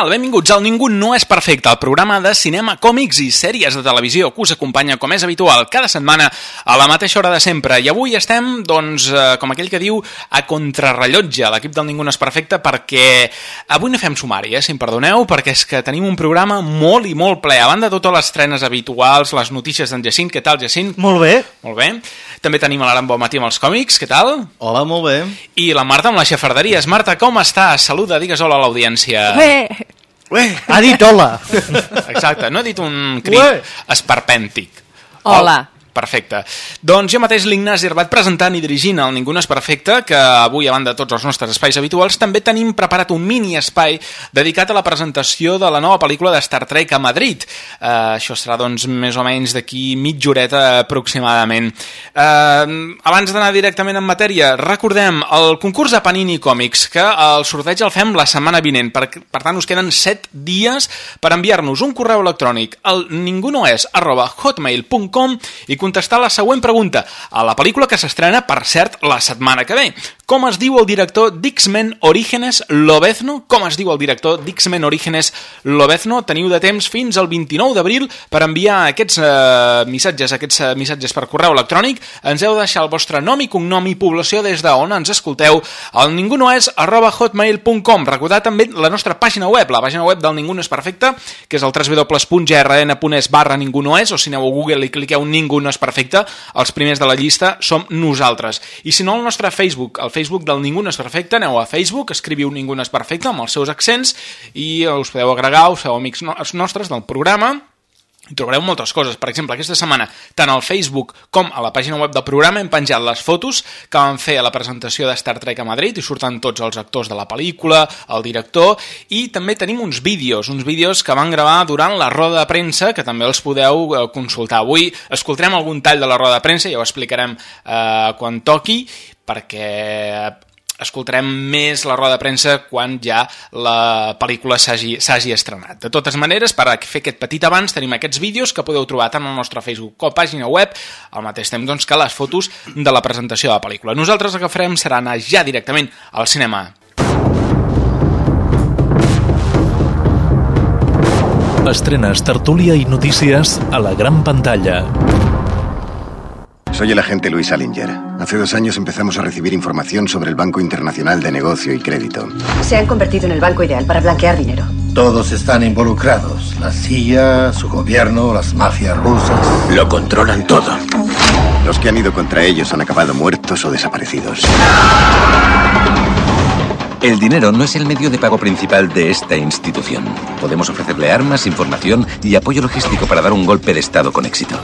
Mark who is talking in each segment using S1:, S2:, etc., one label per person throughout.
S1: Tal? Benvinguts al Ningú no és perfecte, el programa de cinema, còmics i sèries de televisió que us acompanya, com és habitual, cada setmana a la mateixa hora de sempre. I avui estem, doncs, eh, com aquell que diu, a contrarrellotge, l'equip del Ningú no és perfecte, perquè avui no fem sumari, eh, si em perdoneu, perquè és que tenim un programa molt i molt ple. A banda de totes les trenes habituals, les notícies d'en Jacint, què tal, Jacint?
S2: Molt bé.
S1: Molt bé. També tenim l'Aran Bonmatí amb els còmics, què tal?
S2: Hola, molt bé.
S1: I la Marta amb les xafarderies. Marta, com estàs? Saluda, digues hola a l'audiència.
S3: Bé,
S2: Ué, ha dit hola.
S1: Exacte, no he dit un crit
S2: Ué.
S1: esperpèntic.
S3: Hola.
S1: Perfecte. Doncs jo mateix, l'Ignasi Herbat, presentant i dirigint el Ningú no és perfecte, que avui, a banda de tots els nostres espais habituals, també tenim preparat un mini espai dedicat a la presentació de la nova pel·lícula de Star Trek a Madrid. Uh, això serà, doncs, més o menys d'aquí mitja horeta aproximadament. Uh, abans d'anar directament en matèria, recordem el concurs de Panini Còmics, que el sorteig el fem la setmana vinent. Per, per tant, us queden 7 dies per enviar-nos un correu electrònic al ningunoes arroba hotmail.com i contestar la següent pregunta a la pel·lícula que s'estrena, per cert, la setmana que ve. Com es diu el director d'X-Men Orígenes Lobezno? Com es diu el director d'X-Men Orígenes Lobezno? Teniu de temps fins al 29 d'abril per enviar aquests eh, missatges, aquests eh, missatges per correu electrònic. Ens heu de deixar el vostre nom i cognom i població des d'on ens escolteu al ningunoes arroba hotmail.com. Recordar també la nostra pàgina web, la pàgina web del Ningú no és perfecte, que és el www.grn.es barra ningú no és, o si aneu a Google i cliqueu Ningú no és perfecte, els primers de la llista som nosaltres. I si no, el nostre Facebook, el Facebook del Ningú no és perfecte, aneu a Facebook, escriviu Ningú no és perfecte amb els seus accents i us podeu agregar, us feu amics no nostres del programa hi trobareu moltes coses. Per exemple, aquesta setmana, tant al Facebook com a la pàgina web del programa hem penjat les fotos que vam fer a la presentació de Star Trek a Madrid i surten tots els actors de la pel·lícula, el director, i també tenim uns vídeos, uns vídeos que van gravar durant la roda de premsa, que també els podeu eh, consultar. Avui escoltarem algun tall de la roda de premsa, ja ho explicarem eh, quan toqui, perquè escoltarem més la roda de premsa quan ja la pel·lícula s'hagi estrenat. De totes maneres, per fer aquest petit abans, tenim aquests vídeos que podeu trobar tant al nostre Facebook com a pàgina web, al mateix temps doncs, que les fotos de la presentació de la pel·lícula. Nosaltres el que farem serà anar ja directament al cinema.
S4: Estrenes, tertúlia i notícies a la gran pantalla.
S5: Soy el agente Luis Salinger. Hace dos años empezamos a recibir información sobre el Banco Internacional de Negocio y Crédito.
S6: Se han convertido en el banco ideal para blanquear dinero.
S7: Todos están involucrados. La CIA, su gobierno, las mafias rusas.
S8: Lo controlan todo.
S5: Los que han ido contra ellos han acabado muertos o desaparecidos.
S9: El dinero no es el medio de pago principal de esta institución. Podemos ofrecerle armas, información y apoyo logístico para dar un golpe de Estado con éxito.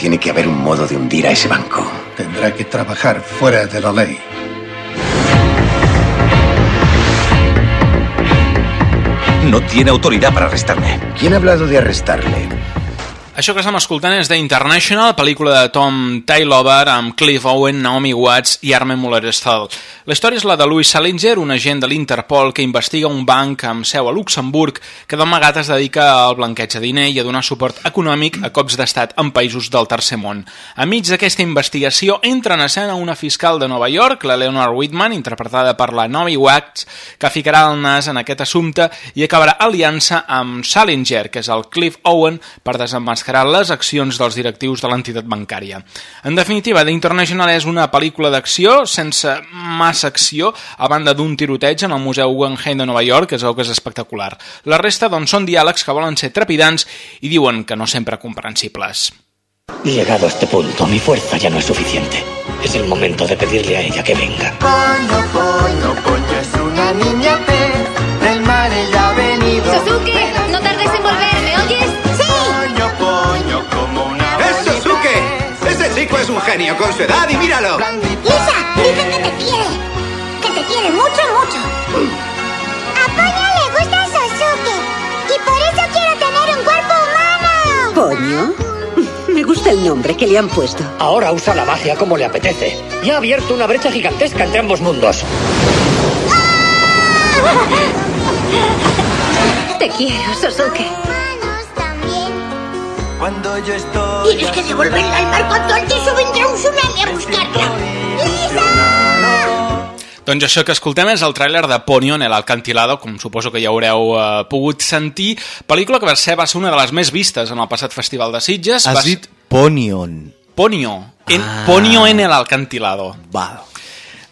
S5: Tiene que haber un modo de hundir a ese banco.
S7: Tendrá que trabajar fuera de la ley.
S9: No tiene autoridad para arrestarme.
S5: ¿Quién ha hablado de arrestarle?
S1: Això que estem escoltant és The International, pel·lícula de Tom Taylover amb Cliff Owen, Naomi Watts i Armin Muller-Stahl. La història és la de Louis Salinger, un agent de l'Interpol que investiga un banc amb seu a Luxemburg que d'amagat es dedica al blanqueig de diner i a donar suport econòmic a cops d'estat en països del tercer món. Enmig d'aquesta investigació entra en escena una fiscal de Nova York, la Leonor Whitman, interpretada per la Naomi Watts, que ficarà el nas en aquest assumpte i acabarà aliança amb Salinger, que és el Cliff Owen, per desenmascarar les accions dels directius de l'entitat bancària. En definitiva, The International és una pel·lícula d'acció sense massa acció a banda d'un tiroteig en el Museu Guggenheim de Nova York, que es veu que és espectacular. La resta doncs, són diàlegs que volen ser trepidants i diuen que no sempre comprensibles.
S10: Llegado a este punto, mi fuerza ya no es suficiente. Es el momento de pedirle a ella que venga.
S11: Poño, poño, poño
S8: un genio con su edad y míralo.
S12: Lisa, dice que te quiere. Que te quiere mucho, mucho. A Poño le gusta Sosuke. Y por eso quiero tener un cuerpo humano.
S13: ¿Poño? Me gusta el nombre que le han puesto.
S10: Ahora usa la magia como le apetece. Y ha abierto una brecha gigantesca entre ambos mundos.
S11: Te quiero, Sosuke.
S3: Cuando yo estoy.
S12: Tienes que devolverla al mar cuanto antes o vendrá un tsunami a buscarla.
S1: Doncs això que escoltem és el tràiler de Ponyo en el Alcantilado, com suposo que ja haureu eh, pogut sentir. Pel·lícula que va ser, va ser una de les més vistes en el passat Festival de Sitges.
S2: Has
S1: va...
S2: dit Ponion.
S1: Ponyo. En...
S2: Ah.
S1: Ponyo en el Alcantilado.
S2: Va.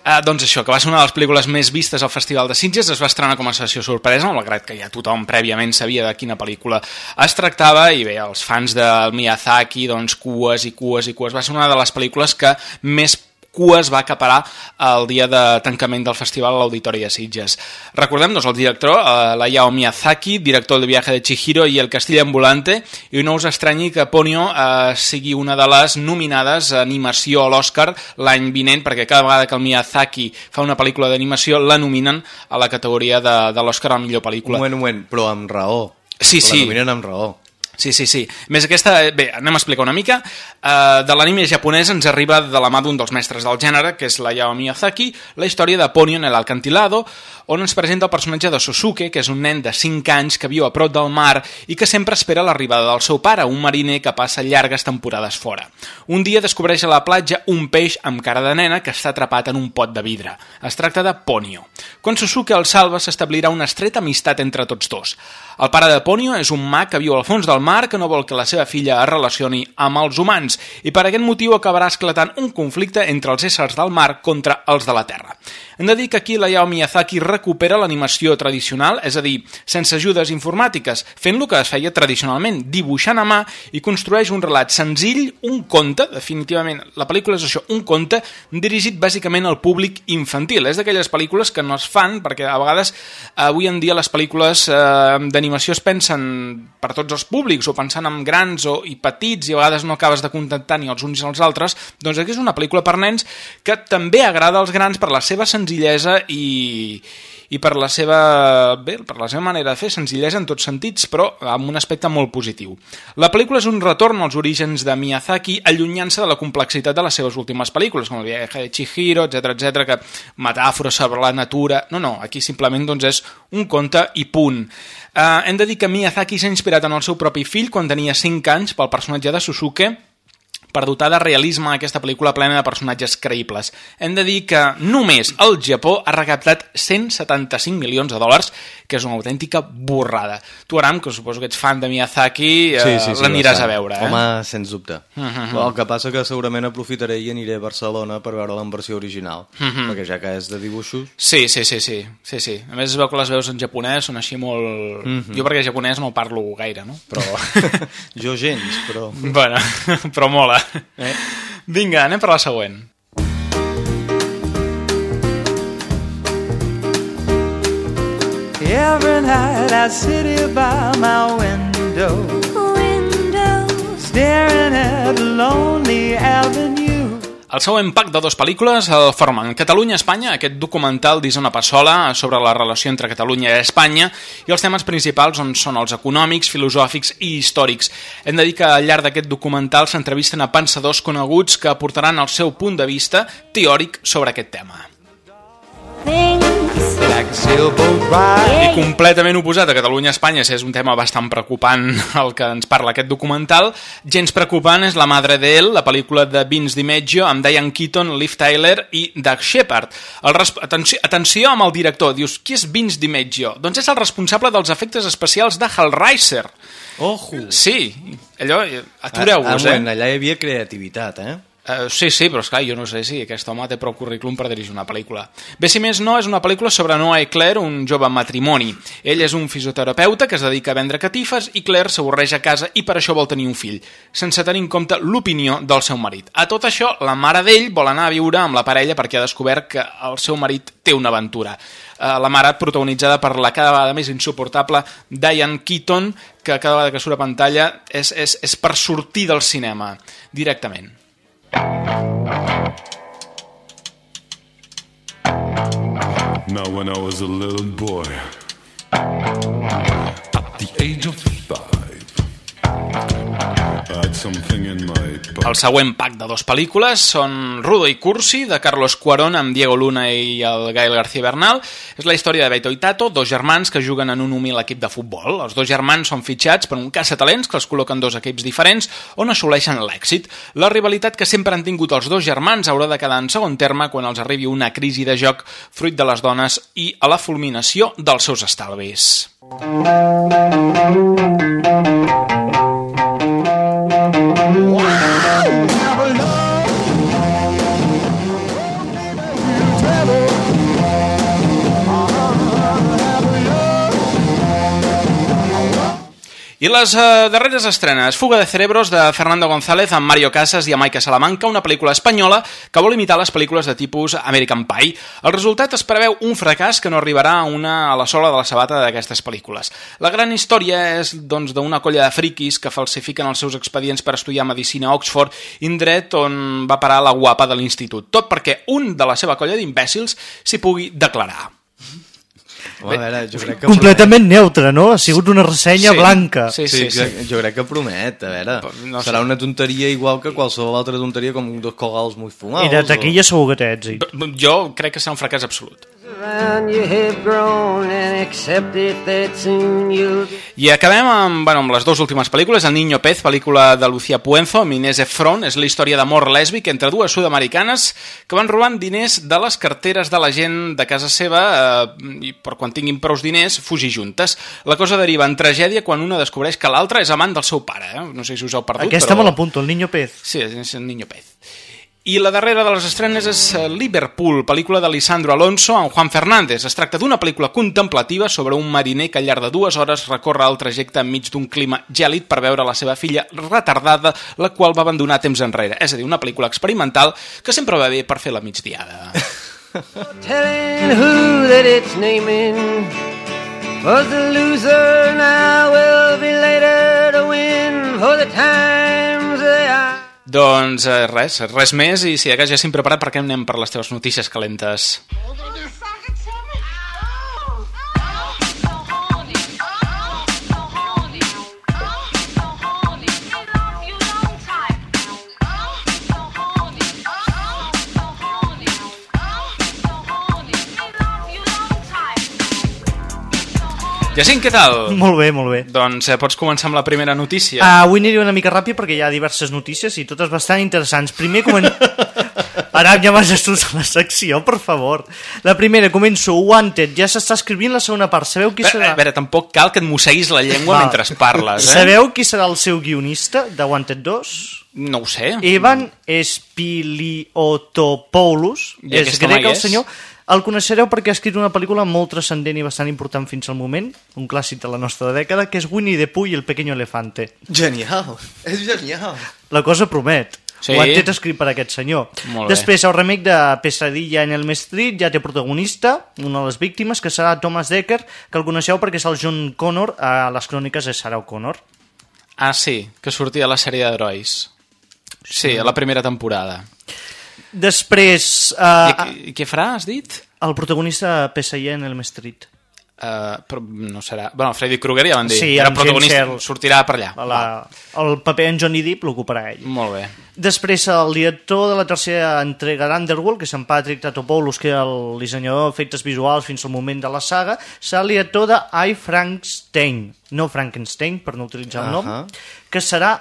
S1: Uh, doncs això, que va ser una de les pel·lícules més vistes al Festival de Sitges, es va estrenar com a sessió sorpresa, malgrat que ja tothom prèviament sabia de quina pel·lícula es tractava, i bé, els fans del Miyazaki, doncs, cues i cues i cues. Va ser una de les pel·lícules que més cues va acaparar el dia de tancament del festival a l'Auditori de Sitges. Recordem, doncs, el director, eh, l'Ayao Miyazaki, director de Viaje de Chihiro i El Castillo Ambulante, i no us estranyi que Ponyo eh, sigui una de les nominades a animació a l'Oscar l'any vinent, perquè cada vegada que el Miyazaki fa una pel·lícula d'animació la nominen a la categoria de, de l'Oscar a millor
S2: Un
S1: pel·lícula.
S2: moment, un moment, però amb raó.
S1: Sí, sí.
S2: La nominen amb raó.
S1: Sí, sí, sí. Més aquesta... Bé, anem a explicar una mica. Uh, de l'anime japonès ens arriba de la mà d'un dels mestres del gènere, que és la Yao Miyazaki, la història de Ponyo en el Alcantilado, on ens presenta el personatge de Sosuke, que és un nen de 5 anys que viu a prop del mar i que sempre espera l'arribada del seu pare, un mariner que passa llargues temporades fora. Un dia descobreix a la platja un peix amb cara de nena que està atrapat en un pot de vidre. Es tracta de Ponyo. Quan Sosuke el salva, s'establirà una estreta amistat entre tots dos. El pare de Ponyo és un mag que viu al fons del mar que no vol que la seva filla es relacioni amb els humans i per aquest motiu acabarà esclatant un conflicte entre els éssers del mar contra els de la terra. Hem de dir que aquí la Yao Miyazaki recupera l'animació tradicional, és a dir, sense ajudes informàtiques, fent lo que es feia tradicionalment, dibuixant a mà i construeix un relat senzill, un conte, definitivament, la pel·lícula és això, un conte dirigit bàsicament al públic infantil. És d'aquelles pel·lícules que no es fan perquè a vegades avui en dia les pel·lícules eh, d'animació es pensen per tots els públics o pensant en grans o, i petits i a vegades no acabes de contentar ni els uns ni els altres, doncs aquí és una pel·lícula per nens que també agrada als grans per la seva senzillesa i, i per la seva bé, per la seva manera de fer, senzillesa en tots sentits, però amb un aspecte molt positiu. La pel·lícula és un retorn als orígens de Miyazaki, allunyant-se de la complexitat de les seves últimes pel·lícules, com el viatge de Chihiro, etc etc que metàfores sobre la natura... No, no, aquí simplement doncs, és un conte i punt. Uh, hem de dir que Miyazaki s'ha inspirat en el seu propi fill quan tenia 5 anys pel personatge de Susuke, per dotar de realisme aquesta pel·lícula plena de personatges creïbles. Hem de dir que només el Japó ha recaptat 175 milions de dòlars, que és una autèntica borrada. Tu, Aram, que suposo que ets fan de Miyazaki, eh, l'aniràs a veure. Eh?
S2: Home, sens dubte.
S1: Uh -huh.
S2: Però el que passa que segurament aprofitaré i aniré a Barcelona per veure la en versió original,
S1: Uh -huh.
S2: perquè ja que és de dibuixos...
S1: Sí, sí, sí, sí, sí, sí. A més es veu que les veus en japonès són així molt... Uh
S2: Mhm.
S1: -huh. Jo perquè japonès no parlo gaire, no? Però...
S2: jo gens, però...
S1: bueno, però mola. Eh? Vinga, anem per la següent.
S3: Every night I sit here by my window, window, staring at Lonely Avenue.
S1: El següent pack de dues pel·lícules el formen Catalunya-Espanya, aquest documental d'Isona Passola sobre la relació entre Catalunya i Espanya, i els temes principals on són els econòmics, filosòfics i històrics. Hem de dir que al llarg d'aquest documental s'entrevisten a pensadors coneguts que aportaran el seu punt de vista teòric sobre aquest tema. I completament oposat a Catalunya-Espanya, si és un tema bastant preocupant el que ens parla aquest documental, gens preocupant és La Madre de Él, la pel·lícula de Vince DiMeggio amb Diane Keaton, Liv Tyler i Doug Shepard. El atenció, atenció amb el director, dius, qui és Vince DiMeggio? Doncs és el responsable dels efectes especials de Hellraiser.
S2: Ojo!
S1: Sí, allò, atureu-vos,
S2: Ah,
S1: eh?
S2: moment, allà hi havia creativitat, eh?
S1: Uh, sí, sí, però esclar, jo no sé si aquest home té prou currículum per dirigir una pel·lícula. Bé, si més no, és una pel·lícula sobre Noah i Claire, un jove matrimoni. Ell és un fisioterapeuta que es dedica a vendre catifes i Claire s'avorreix a casa i per això vol tenir un fill, sense tenir en compte l'opinió del seu marit. A tot això, la mare d'ell vol anar a viure amb la parella perquè ha descobert que el seu marit té una aventura. Uh, la mare protagonitzada per la cada vegada més insuportable Diane Keaton, que cada vegada que surt a pantalla és, és, és per sortir del cinema directament.
S14: Now, when I was a little boy, at the age of
S1: El següent pack de dos pel·lícules són Rudo i Cursi, de Carlos Cuarón amb Diego Luna i el Gael García Bernal. És la història de Beto i Tato, dos germans que juguen en un humil equip de futbol. Els dos germans són fitxats per un caça-talents que els col·loquen dos equips diferents on assoleixen l'èxit. La rivalitat que sempre han tingut els dos germans haurà de quedar en segon terme quan els arribi una crisi de joc fruit de les dones i a la fulminació dels seus estalvis. I les eh, darreres estrenes, Fuga de Cerebros de Fernando González amb Mario Casas i Maika Salamanca, una pel·lícula espanyola que vol imitar les pel·lícules de tipus American Pie. El resultat es preveu un fracàs que no arribarà a una a la sola de la sabata d'aquestes pel·lícules. La gran història és doncs d'una colla de friquis que falsifiquen els seus expedients per estudiar medicina a Oxford, indret on va parar la guapa de l'institut. Tot perquè un de la seva colla d'imbècils s'hi pugui declarar.
S2: Home, a veure, jo crec que
S15: Completament neutre, no? Ha sigut una ressenya
S1: Sí.
S15: blanca.
S1: Sí,
S2: Sí,
S1: sí,
S2: sí,
S1: sí.
S2: Jo crec que promet, a veure.
S1: no sé.
S2: Serà una tonteria igual que qualsevol altra tonteria com dos cogals muy fumados.
S15: I de taquilla segur que té èxit.
S1: Jo crec que serà un fracàs absolut. I acabem amb, bueno, amb les dues últimes pel·lícules. El Niño Pez, pel·lícula de Lucía Puenzo, amb Inés Efron, és la història d'amor lèsbic entre dues sud-americanes que van robant diners de les carteres de la gent de casa seva eh, i per quan tinguin prous diners fugir juntes. La cosa deriva en tragèdia quan una descobreix que l'altra és amant del seu pare. Eh? No sé si us heu perdut,
S15: Aquesta
S1: però...
S15: me l'apunto, el Niño Pez.
S1: Sí, és el Niño Pez. I la darrera de les estrenes és eh, Liverpool, pel·lícula de Lisandro Alonso amb Juan Fernández. Es tracta d'una pel·lícula contemplativa sobre un mariner que al llarg de dues hores recorre el trajecte enmig d'un clima gèlid per veure la seva filla retardada, la qual va abandonar temps enrere. És a dir, una pel·lícula experimental que sempre va bé per fer la migdiada.
S3: telling who that it's naming was the loser now will be later to win for the are
S1: doncs eh, res, res més i si de ja s'hem preparat perquè anem per les teves notícies calentes. Jacint, què tal?
S15: Molt bé, molt bé.
S1: Doncs eh, pots començar amb la primera notícia.
S15: Uh, avui aniré una mica ràpid perquè hi ha diverses notícies i totes bastant interessants. Primer comen... Ara ja m'has destrossat la secció, per favor. La primera, començo. Wanted, ja s'està escrivint la segona part. Sabeu qui
S1: A
S15: serà?
S1: veure, tampoc cal que et mosseguis la llengua
S15: Val.
S1: mentre parles, eh?
S15: Sabeu qui serà el seu guionista de Wanted 2?
S1: No ho sé.
S15: Evan Spiliotopoulos.
S1: I
S15: És grec el senyor. El coneixereu perquè ha escrit una pel·lícula molt transcendent i bastant important fins al moment, un clàssic de la nostra dècada, que és Winnie the Pooh i el pequeño elefante.
S2: Genial, és genial.
S15: La cosa promet.
S1: Sí.
S15: Ho han tret escrit per aquest senyor. Després, el remake de Pesadilla en el Street ja té protagonista, una de les víctimes, que serà Thomas Decker, que el coneixeu perquè és el John Connor a les cròniques de Sarah O'Connor.
S1: Ah, sí, que sortia a la sèrie d'herois. Sí, a la primera temporada.
S15: Després, uh,
S1: I què farà, has dit?
S15: el protagonista Pesadilla en el Street.
S1: Uh, però no serà... Bueno, Freddy Krueger ja van dir.
S15: Sí,
S1: Era
S15: amb
S1: protagonista,
S15: Shell.
S1: sortirà per allà.
S15: La, el paper en Johnny Depp l'ocuparà ell.
S1: Molt bé.
S15: Després, el director de la tercera entrega d'Underworld, que és en Patrick Tatopoulos, que era el dissenyador d'efectes visuals fins al moment de la saga, serà el director de I, Frankenstein, no Frankenstein, per no utilitzar el nom,
S2: Ahà.
S15: que serà...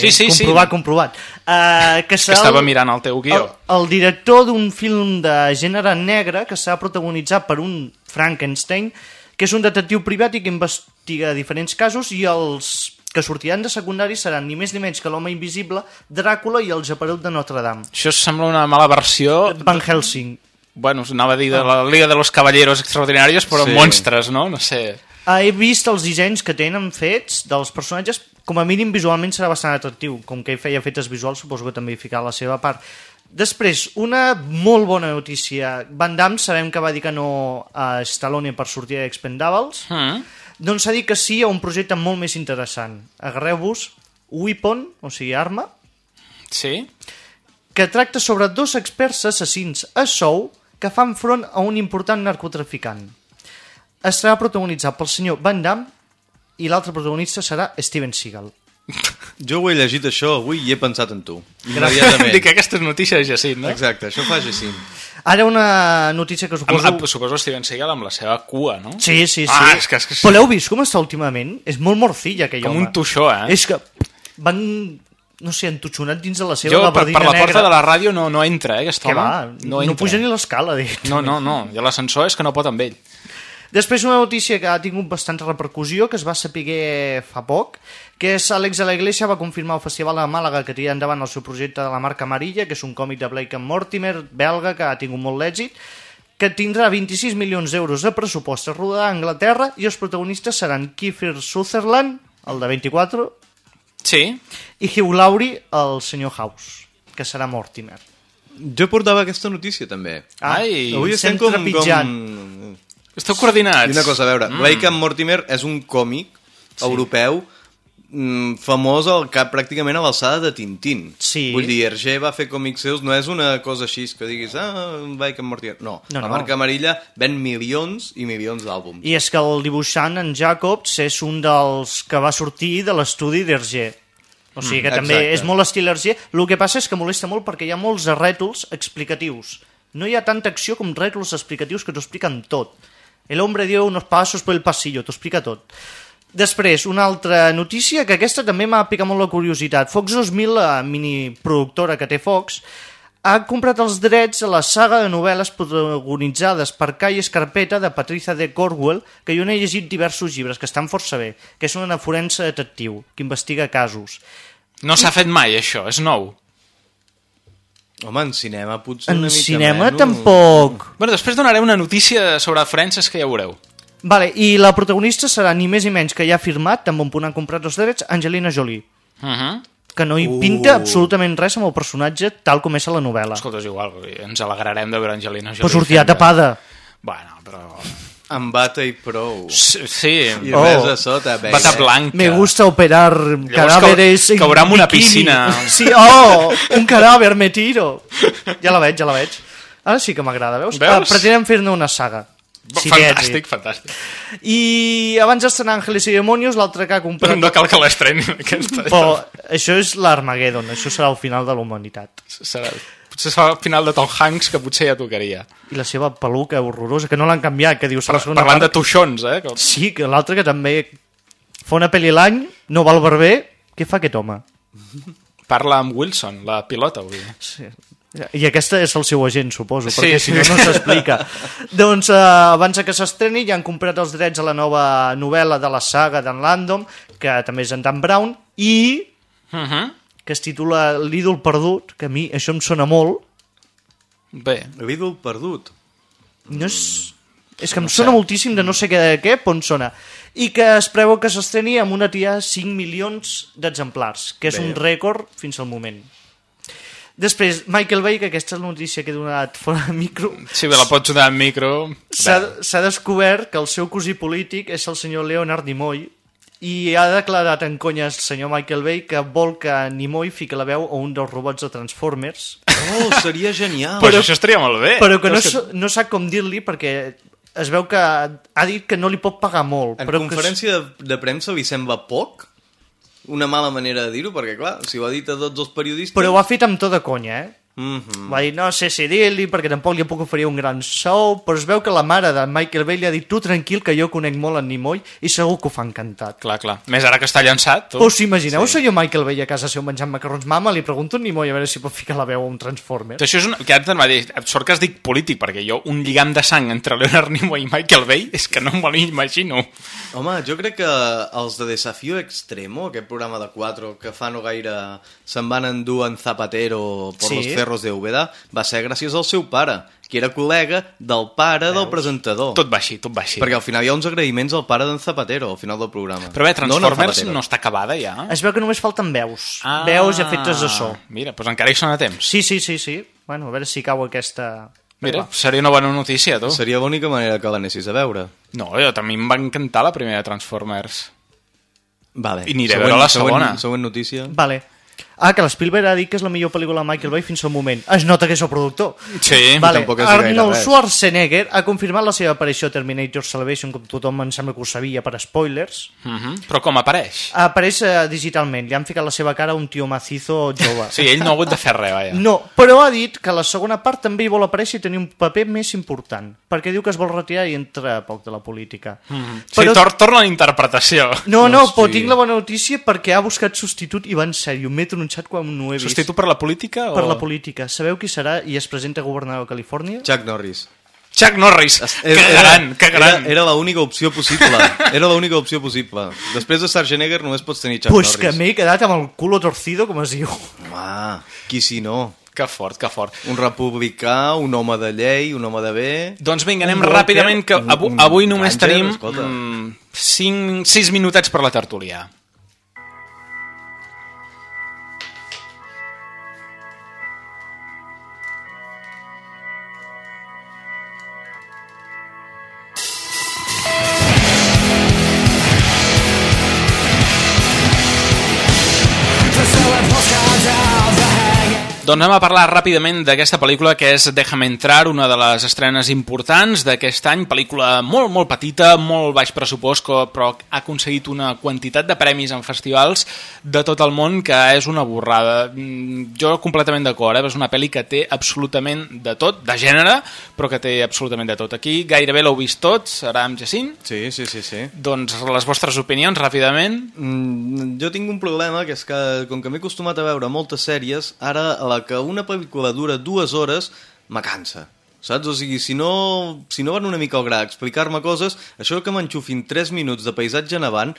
S1: Sí, sí, sí.
S15: comprovat, comprovat. Uh, que
S1: Que
S15: serà
S1: estava
S15: el-
S1: mirant el teu guió.
S15: el, el director d'un film de gènere negre que s'ha protagonitzat per un Frankenstein, que és un detectiu privat i que investiga diferents casos i els que sortiran de secundaris seran ni més ni menys que l'home invisible, Dràcula i el japerut de Notre Dame.
S1: Això sembla una mala versió...
S15: Van Helsing.
S1: Bueno, anava a dir de la Liga de los Caballeros Extraordinarios, però
S2: Sí.
S1: sí. monstres, no? No sé...
S15: Ah, he vist els dissenys que tenen fets dels personatges, com a mínim visualment serà bastant atractiu. Com que ell feia efectes visuals, suposo que també hi ficarà la seva part. Després, una molt bona notícia. Van Damme sabem que va dir que no a Stallone per sortir a Expendables.
S1: Mm.
S15: Doncs s'ha dit que sí a un projecte molt més interessant. Agarreu-vos Weapon, o sigui, arma,
S1: Sí?
S15: que tracta sobre dos experts assassins a sou que fan front a un important narcotraficant. Estarà protagonitzat pel senyor Van Damme i l'altre protagonista serà Steven Seagal.
S2: Jo ho he llegit això avui i he pensat en tu.
S1: Dic
S2: Immediatament.
S1: que aquestes notícies ja sí, no?
S2: Exacte, això fa Jacint.
S15: Ara una notícia que suposo...
S1: amb, suposo Steven Seagal amb la seva cua, no?
S15: Sí, sí, sí.
S1: Ah, és que, és que
S15: Però l'heu vist com està últimament? És molt morcilla, aquell
S1: com
S15: home.
S1: un tuixó, eh?
S15: És que van, no sé, entutxonat dins de la seva
S1: Jo, per,
S15: gabardina
S1: per la porta
S15: negra.
S1: de la ràdio no, no entra, eh, aquest
S15: Que
S1: home.
S15: va, no, no puja ni l'escala, dic.
S1: No, no, no. I l'ascensor és que no pot amb ell.
S15: Després una notícia que ha tingut bastanta repercussió, que es va saber fa poc, que és Àlex de la Iglesia va confirmar al Festival de Màlaga que tira endavant el seu projecte de la marca Amarilla, que és un còmic de Blake and Mortimer, belga, que ha tingut molt d'èxit, que tindrà 26 milions d'euros de pressupost a rodar a Anglaterra i els protagonistes seran Kiefer Sutherland, el de 24,
S1: Sí.
S15: i Hugh Laurie, el senyor House, que serà Mortimer.
S2: Jo portava aquesta notícia també.
S1: Ai,
S2: Avui estem com, com...
S1: Esteu coordinats.
S2: I una cosa, a veure, mm. Blake and Mortimer és un còmic sí. europeu mm, famós al cap pràcticament a l'alçada de Tintín.
S15: Sí.
S2: Vull dir, Hergé va fer còmics seus, no és una cosa així que diguis, ah, Blake and Mortimer. No,
S15: No,
S2: la
S15: no.
S2: marca amarilla ven milions i milions d'àlbums.
S15: I és que el dibuixant, en Jacobs, és un dels que va sortir de l'estudi d'Hergé. O sigui que
S2: Mm,
S15: també
S2: exacte.
S15: és molt estil Hergé. El que passa és que molesta molt perquè hi ha molts rètols explicatius. No hi ha tanta acció com rètols explicatius que t'ho expliquen tot. El hombre dio unos pasos por el pasillo, t'ho explica tot. Després, una altra notícia, que aquesta també m'ha picat molt la curiositat. Fox 2000, la mini productora que té Fox, ha comprat els drets a la saga de novel·les protagonitzades per Kai Escarpeta de Patricia de Cornwell, que jo n'he llegit diversos llibres, que estan força bé, que és una forense detectiu, que investiga casos.
S1: No s'ha fet mai, això, és nou.
S2: Home, en cinema potser
S15: En
S2: una mica
S15: cinema
S2: menys.
S15: tampoc.
S1: Bueno, després donaré una notícia sobre Frances que ja veureu.
S15: Vale, i la protagonista serà ni més ni menys que ja ha firmat, amb un punt han comprat els drets, Angelina Jolie,
S1: Uh -huh.
S15: que no hi
S1: Uh.
S15: pinta absolutament res amb el personatge tal com és a la novel·la.
S1: Escolta, és igual, ens alegrarem de veure Angelina Jolie.
S15: Però sortirà tapada.
S1: Bueno, però...
S2: Amb bata i prou.
S1: Sí, sí.
S2: I
S15: Oh.
S2: res a sota, baby.
S1: Bata blanca.
S15: Me gusta operar cadàveres en
S1: caurà en una
S15: bikini.
S1: piscina.
S15: Sí, oh, un cadàver, me tiro. Ja la veig, ja la veig. Ara sí que m'agrada, veus?
S1: Veus?
S15: Ah, pretenen fer-ne una saga. Sí,
S1: fantàstic, fantàstic.
S15: I abans d'estrenar Ángeles i Demonios, l'altre que ha comprat...
S1: Però no cal que l'estreni aquesta.
S15: Però això és l'Armageddon, això serà el final de la humanitat.
S1: Serà, potser serà el final de Tom Hanks, que potser ja tocaria.
S15: I la seva peluca horrorosa, que no l'han canviat, que diu...
S1: Par parlant de tuixons, eh? Que...
S15: Sí, que l'altre que també fa una pel·li l'any, no va al barber, què fa aquest home?
S1: Parla amb Wilson, la pilota, vull dir.
S15: Sí. I aquesta és el seu agent, suposo,
S1: Sí,
S15: perquè
S1: sí.
S15: si no, no s'explica. doncs, eh, abans que s'estreni, ja han comprat els drets a la nova novel·la de la saga d'en Landom, que també és en Dan Brown, i
S1: Uh -huh.
S15: Que es titula L'ídol perdut, que a mi això em sona molt.
S1: Bé.
S2: L'ídol perdut.
S15: No és... És que em sona moltíssim de no sé què de què, però em sona. I que es preveu que s'estreni amb una tia 5 milions d'exemplars, que és
S2: Bé.
S15: un rècord fins al moment. Després, Michael Bay, que aquesta és la notícia que he donat fora de micro,
S1: Sí, bé, la pots donar en micro.
S15: s'ha descobert que el seu cosí polític és el senyor Leonard Nimoy i ha declarat en conya el senyor Michael Bay que vol que Nimoy fiqui la veu a un dels robots de Transformers
S2: Oh, seria genial.
S1: Però, això estaria molt bé.
S15: però que no,
S1: és
S15: sa- no sap com dir-li perquè es veu que ha dit que no li pot pagar molt
S2: En
S15: però
S2: conferència de, de premsa li sembla poc? Una mala manera de dir-ho, perquè clar, si ho ha dit a tots els
S15: que...
S2: periodistes...
S15: però ho ha fet amb to de conya eh?
S2: Mhm.
S15: Va dir, no sé si dir-li, perquè tampoc li puc oferir un gran sou, però es veu que la mare de Michael Bay li ha dit tu tranquil, que jo conec molt en Nimoy, i segur que ho fa encantat.
S1: Clar, clar. Més ara que està llançat, tu.
S15: Us imagineu sí. jo Michael Bay a casa seu menjant macarrons mama, li pregunto a Nimoy a veure si pot ficar la veu a un Transformer.
S1: Això és una... Que ara te'n va dir, sort que es dic polític, perquè jo un lligam de sang entre Leonard Nimoy i Michael Bay és que no me l'imagino.
S2: Home, jo crec que els de Desafío Extremo, aquest programa de 4 que fa no gaire se'n van endur en Zapatero por
S15: Sí.
S2: los cerros de Úbeda, va ser gràcies al seu pare, que era col·lega del pare del presentador.
S1: Tot va així, tot va així.
S2: Perquè al final hi ha uns agraïments al pare d'en Zapatero, al final del programa.
S1: Però bé,
S2: No
S1: Transformers
S2: Zapatero.
S1: no, està acabada ja.
S15: Es veu que només falten veus.
S1: Ah,
S15: Veus i efectes de so.
S1: Mira, doncs encara hi són a temps.
S15: Sí, sí, sí, sí. Bueno, a veure si cau aquesta...
S1: Mira, seria una bona notícia, tu.
S2: Seria l'única manera que l'anessis a veure.
S1: No, jo també em va encantar la primera Transformers.
S2: Vale.
S1: I aniré a veure la segona.
S2: Següent, següent notícia.
S15: Vale. Ah, que l'Spielberg ha dit que és la millor pel·lícula de Michael Bay fins al moment. Es nota que és el productor.
S1: Sí,
S15: vale.
S2: tampoc és gaire
S15: Arnold
S2: res.
S15: Schwarzenegger ha confirmat la seva aparició a Terminator Salvation, com tothom em sembla que ho sabia per spoilers.
S1: Uh -huh. Però com apareix?
S15: Apareix eh, digitalment, li han ficat la seva cara a un tio macizo jove.
S1: Sí, ell no ha hagut de fer res, vaja.
S15: No, però ha dit que la segona part també hi vol aparèixer i tenir un paper més important, perquè diu que es vol retirar i entra a poc de la política.
S1: Mm -hmm. Sí, tor torna a la interpretació.
S15: No, no,
S1: Hosti.
S15: però tinc la bona notícia perquè ha buscat substitut i va en sèrio, m'he tronxat quan no ho he vist.
S1: Substitut per la política?
S15: Per
S1: o...
S15: la política. Sabeu qui serà i es presenta a governador de Califòrnia?
S2: Chuck Norris.
S1: Chuck Norris, que gran, que gran.
S2: Era, era l'única opció possible. Era l'única opció possible. Després de Schwarzenegger només pots tenir Chuck
S15: Pues que
S2: Norris.
S15: m'he quedat amb el culo torcido, com es diu.
S2: Home, qui si no?
S1: Que fort, que fort.
S2: Un republicà, un home de llei, un home de bé...
S1: Doncs vinga, anem ràpidament, que avui,
S2: un
S1: avui només
S2: ranger,
S1: tenim
S2: escolta.
S1: mm, 5, 6 minutets per la tertúlia. Doncs anem a parlar ràpidament d'aquesta pel·lícula que és Déjame entrar, una de les estrenes importants d'aquest any, pel·lícula molt, molt petita, molt baix pressupost, però ha aconseguit una quantitat de premis en festivals de tot el món que és una borrada. Mm, Jo completament d'acord, eh? és una pel·li que té absolutament de tot, de gènere, però que té absolutament de tot. Aquí gairebé l'heu vist tots, serà amb Jacint?
S2: Sí, sí, sí, sí.
S1: Doncs les vostres opinions, ràpidament.
S2: Mm, jo tinc un problema, que és que com que m'he acostumat a veure moltes sèries, ara a la que una pel·lícula dura dues hores, me cansa. Saps? O sigui, si no, si no van una mica al gra explicar-me coses, això que m'enxufin 3 minuts de paisatge nevant,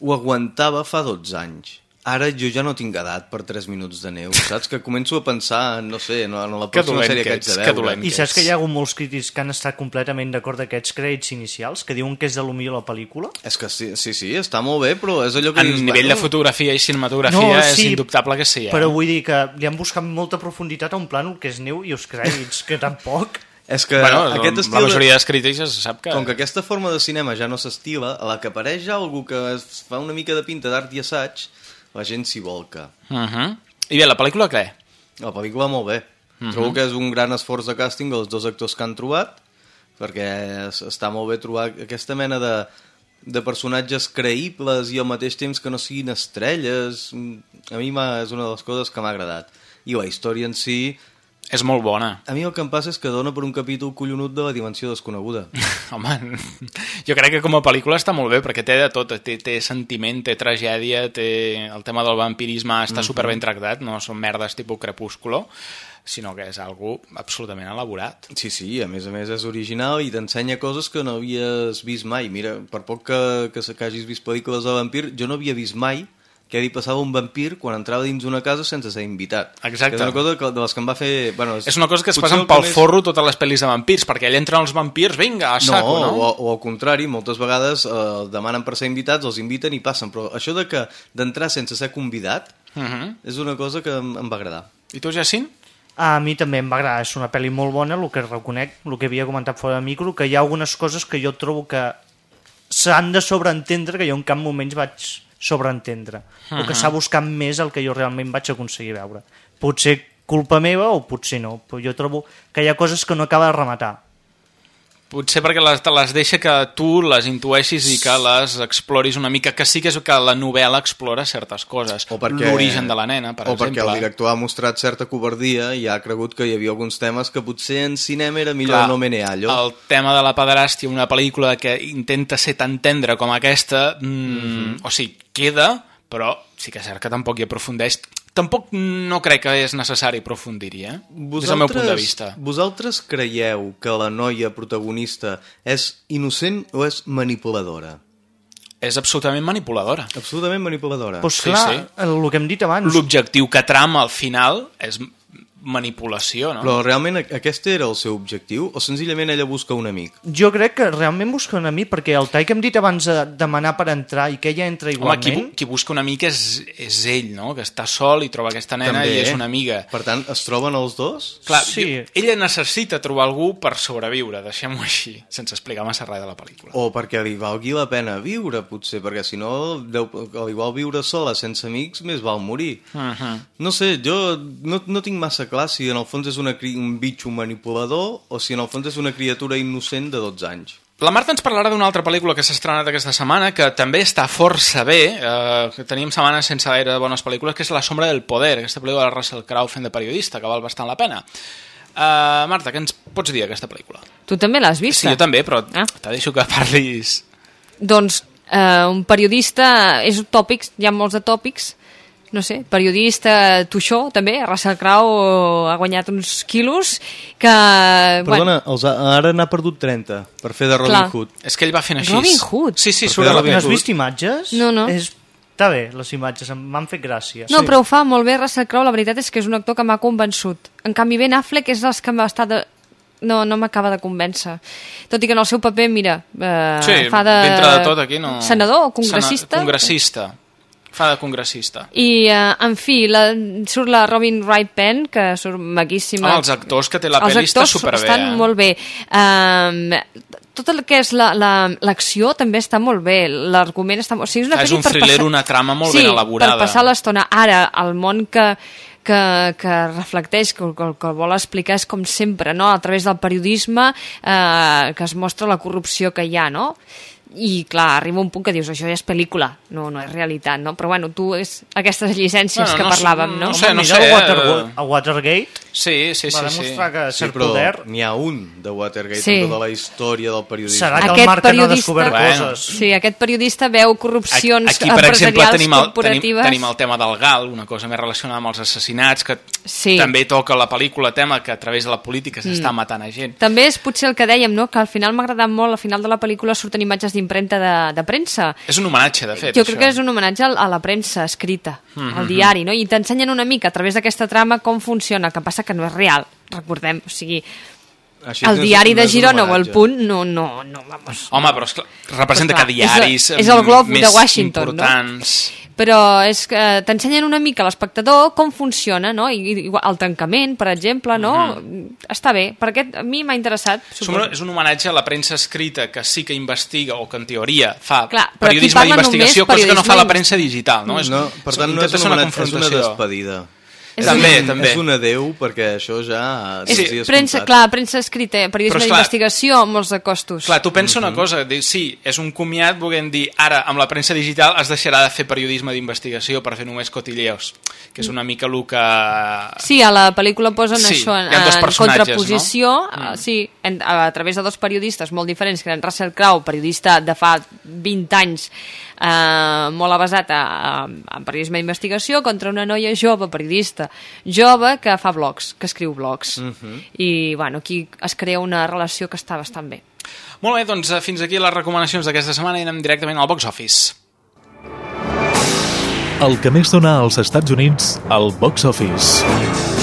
S2: ho aguantava fa 12 anys. Ara jo ja no tinc edat per 3 minuts de neu, saps? Que començo a pensar, no sé, en la
S1: Que
S2: pròxima sèrie
S1: que
S2: que haig
S1: ets,
S2: de
S1: que
S2: veure.
S15: I saps que hi ha hagut molts crítics que han estat completament d'acord d'aquests crèdits inicials, que diuen que és de lo millor la pel·lícula?
S2: És que sí, sí, sí, està molt bé, però és allò que
S1: En
S2: dius...
S1: nivell de
S2: bueno,
S1: fotografia i cinematografia és indubtable que sí. Eh?
S15: Però vull dir que li han buscat molta profunditat a un plànol que és neu i els crèdits, que tampoc...
S2: És que
S1: Bueno,
S2: aquest
S1: la
S2: estil
S1: majoria dels crítics se sap que...
S2: Com que aquesta forma de cinema ja no s'estila, a la que apareix algú que es fa una mica de pinta d'art i assaig, la gent s'hi volca.
S1: Uh -huh. I bé, la pel·lícula què?
S2: La pel·lícula molt bé. Uh
S1: Mhm.
S2: -huh. Trobo que és un gran esforç de càsting dels dos actors que han trobat, perquè es- està molt bé trobar aquesta mena de, de personatges creïbles i al mateix temps que no siguin estrelles. A mi és una de les coses que m'ha agradat. I la història en si...
S1: És molt bona.
S2: A mi el que em passa és que dona per un capítol collonut de la dimensió desconeguda.
S1: Home, jo crec que com a pel·lícula està molt bé, perquè té de tot, té, té sentiment, té tragèdia, té el tema del vampirisme està
S2: Mhm.
S1: super ben tractat, no són merdes tipus crepúsculo, sinó que és algo absolutament elaborat.
S2: Sí, sí, a més a més és original i t'ensenya coses que no havies vist mai. Mira, per poc que, que, que hagis vist pel·lícules de vampir, jo no havia vist mai què li passava un vampir quan entrava dins una casa sense ser invitat.
S1: Exacte.
S2: Que és una cosa que, de les que em va fer... Bueno,
S1: És una cosa que es passen pel
S2: més-
S1: forro totes les pel·lis de vampirs, perquè allà entren els vampirs, vinga, a saco, no?
S2: O, o al contrari, moltes vegades eh, demanen per ser invitats, els inviten i passen, però això de que d'entrar sense ser convidat
S1: Uh -huh.
S2: és una cosa que em, em va agradar.
S1: I tu, Jacint?
S15: A mi també em va agradar, és una pel·li molt bona, el que reconec, el que havia comentat fora de micro, que hi ha algunes coses que jo trobo que s'han de sobreentendre, que jo en cap moment vaig sobreentendre. Uh -huh. O que s'ha buscat més el que jo realment vaig aconseguir veure. Potser culpa meva o potser no, però jo trobo que hi ha coses que no acaba de rematar.
S1: Potser perquè les, te les deixa que tu les intueixis i que les exploris una mica, que sí que és que la novel·la explora certes coses.
S2: O
S1: L'origen de la nena, per
S2: o
S1: exemple.
S2: perquè el director ha mostrat certa covardia i ha cregut que hi havia alguns temes que potser en cinema era millor
S1: Clar,
S2: no menear-lo.
S1: El tema de la pederàstia, una pel·lícula que intenta ser tan tendra com aquesta, mm,
S2: Mhm.
S1: o sigui, queda, però sí que és cert que tampoc hi aprofundeix. Tampoc no crec que és necessari aprofundir-hi, eh? Des del meu punt de vista.
S2: Vosaltres creieu que la noia protagonista és innocent o és manipuladora?
S1: És absolutament manipuladora.
S2: Absolutament manipuladora.
S15: Pues clar, el que hem dit abans...
S1: L'objectiu que trama al final és manipulació, no?
S2: Però realment aquest era el seu objectiu o senzillament ella busca un amic?
S15: Jo crec que realment busca un amic perquè el tall que hem dit abans de demanar per entrar i que ella entra
S1: Home,
S15: igualment...
S1: qui, bu- qui busca una mica és, és ell, no? Que està sol i troba aquesta nena
S2: També.
S1: i és una amiga.
S2: Per tant, es troben els dos?
S1: Clar,
S15: Sí.
S1: sí. ella necessita trobar algú per sobreviure, deixem-ho així, sense explicar massa res de la pel·lícula.
S2: O perquè li valgui la pena viure, potser, perquè si no, deu, al igual viure sola, sense amics, més val morir.
S1: Uh -huh.
S2: No sé, jo no, no tinc massa clar si en el fons és una, cri- un bitxo manipulador o si en el fons és una criatura innocent de 12 anys.
S1: La Marta ens parlarà d'una altra pel·lícula que s'ha estrenat aquesta setmana, que també està força bé, eh, que teníem setmanes sense gaire bones pel·lícules, que és La sombra del poder, aquesta pel·lícula de Russell Crowe fent de periodista, que val bastant la pena. Uh, Marta, què ens pots dir d'aquesta pel·lícula?
S16: Tu també l'has vist?
S1: Sí, jo també, però
S16: Ah.
S1: te deixo que parlis...
S16: Doncs eh, un periodista, és tòpics, hi ha molts de tòpics, no sé, periodista tuixó també, Russell Crowe ha guanyat uns quilos que...
S2: Perdona, els ha, ara n'ha perdut 30 per fer de Robin
S16: Clar.
S2: Hood.
S1: És que ell va fent així.
S16: Robin Hood?
S1: Sí, sí,
S2: Per
S1: surt de
S2: Robin
S15: has
S1: Hood.
S15: vist imatges?
S16: No, no.
S15: És... Està bé, les imatges, m'han fet gràcia.
S16: No, però ho fa molt bé Russell Crowe, la veritat és que és un actor que m'ha convençut. En canvi, Ben Affleck és dels que m'ha estat... De... No, no m'acaba de convèncer. Tot i que en el seu paper, mira, eh,
S1: Sí,
S16: fa de...
S1: dintre de tot aquí no...
S16: Senador o congressista?
S1: Sena... Congressista. Fa de congressista.
S16: I, eh, en fi, la, surt la Robin Wright Penn, que surt maquíssima.
S1: Home, els actors que té la
S16: els
S1: pel·li està
S16: actors
S1: superbé,
S16: estan
S1: eh?
S16: molt bé. Um, tot el que és la- la- l'acció també està molt bé. L'argument està molt... O sigui, és una
S1: És un thriller,
S16: passar-
S1: una trama molt
S16: sí,
S1: ben elaborada.
S16: per passar l'estona. Ara, el món que, que, que reflecteix, que, que, que vol explicar és com sempre, no? a través del periodisme eh, que es mostra la corrupció que hi ha, no? I clar, arriba un punt que dius això ja és pel·lícula, no, no és realitat, no? Però bueno, tu és aquestes llicències
S1: Bueno,
S16: que
S1: no
S16: parlàvem, no?
S1: no sé, no
S15: Mira
S1: sé,
S15: el
S1: eh,
S15: Water, a Watergate
S1: Sí, sí,
S15: va
S1: sí. sí.
S15: demostrar que
S2: Sí,
S15: cert poder
S2: n'hi ha un de Watergate
S16: Sí.
S2: en tota la història del periodisme.
S15: serà que el
S16: Aquest
S15: Marc no ha
S16: periodista-
S15: descobert
S1: Bueno.
S15: coses.
S16: Sí, aquest periodista veu corrupcions
S1: Aquí, per exemple, tenim el, tenim, tenim el tema del GAL, una cosa més relacionada amb els assassinats, que
S16: Sí.
S1: també toca la pel·lícula, tema que a través de la política s'està
S16: Mm.
S1: matant a gent.
S16: També és potser el que dèiem, no? que al final m'ha agradat molt, al final de la pel·lícula surten imatges d'impremta de, de premsa.
S1: És un homenatge, de fet,
S16: jo
S1: això.
S16: crec que és un homenatge a la premsa escrita,
S1: Mhm.
S16: al diari, no? i t'ensenyen una mica a través d'aquesta trama com funciona, que passa que no és real, recordem, o sigui,
S2: Així
S16: el diari de Girona o el. Punt, no, no, no, vamos.
S1: Home, però és clar, representa
S16: Però
S1: que
S16: clar, és el-
S1: diaris
S16: és el Globe
S1: més
S16: de Washington, no? Però és que t'ensenyen una mica a l'espectador com funciona, no? I, i, el tancament, per exemple, no? Està bé, perquè a mi m'ha interessat.
S1: És un,
S16: suposo.
S1: és un homenatge a la premsa escrita que sí que investiga o que en teoria fa
S16: Clar,
S1: periodisme d'investigació, cosa que no fa la premsa digital. No? És,
S2: No, per tant, no és,
S1: una
S2: homenatge, és una despedida.
S16: És
S1: també,
S16: un-
S1: també.
S2: És un adeu, perquè això ja...
S16: És
S2: dies
S16: premsa, clar, premsa escrita, periodisme d'investigació, molts de costos.
S1: Clar, tu pensa una cosa, dir, sí, és un comiat, volguem dir, ara, amb la premsa digital es deixarà de fer periodisme d'investigació per fer només cotilleos, que és una mica el que...
S16: Sí, a la pel·lícula posen
S1: Sí,
S16: això en, en contraposició,
S1: no?
S16: no? sí, en, a, a través de dos periodistes molt diferents, que eren Russell Crowe, periodista de fa 20 anys, eh, molt avasat a, a, a periodisme d'investigació, contra una noia jove, periodista jove, que fa blogs, que escriu blogs.
S1: Mhm.
S16: I, bueno, aquí es crea una relació que està bastant bé.
S1: Molt bé, doncs eh, fins aquí les recomanacions d'aquesta setmana i anem directament al box office.
S4: El que més dona als Estats Units al box office.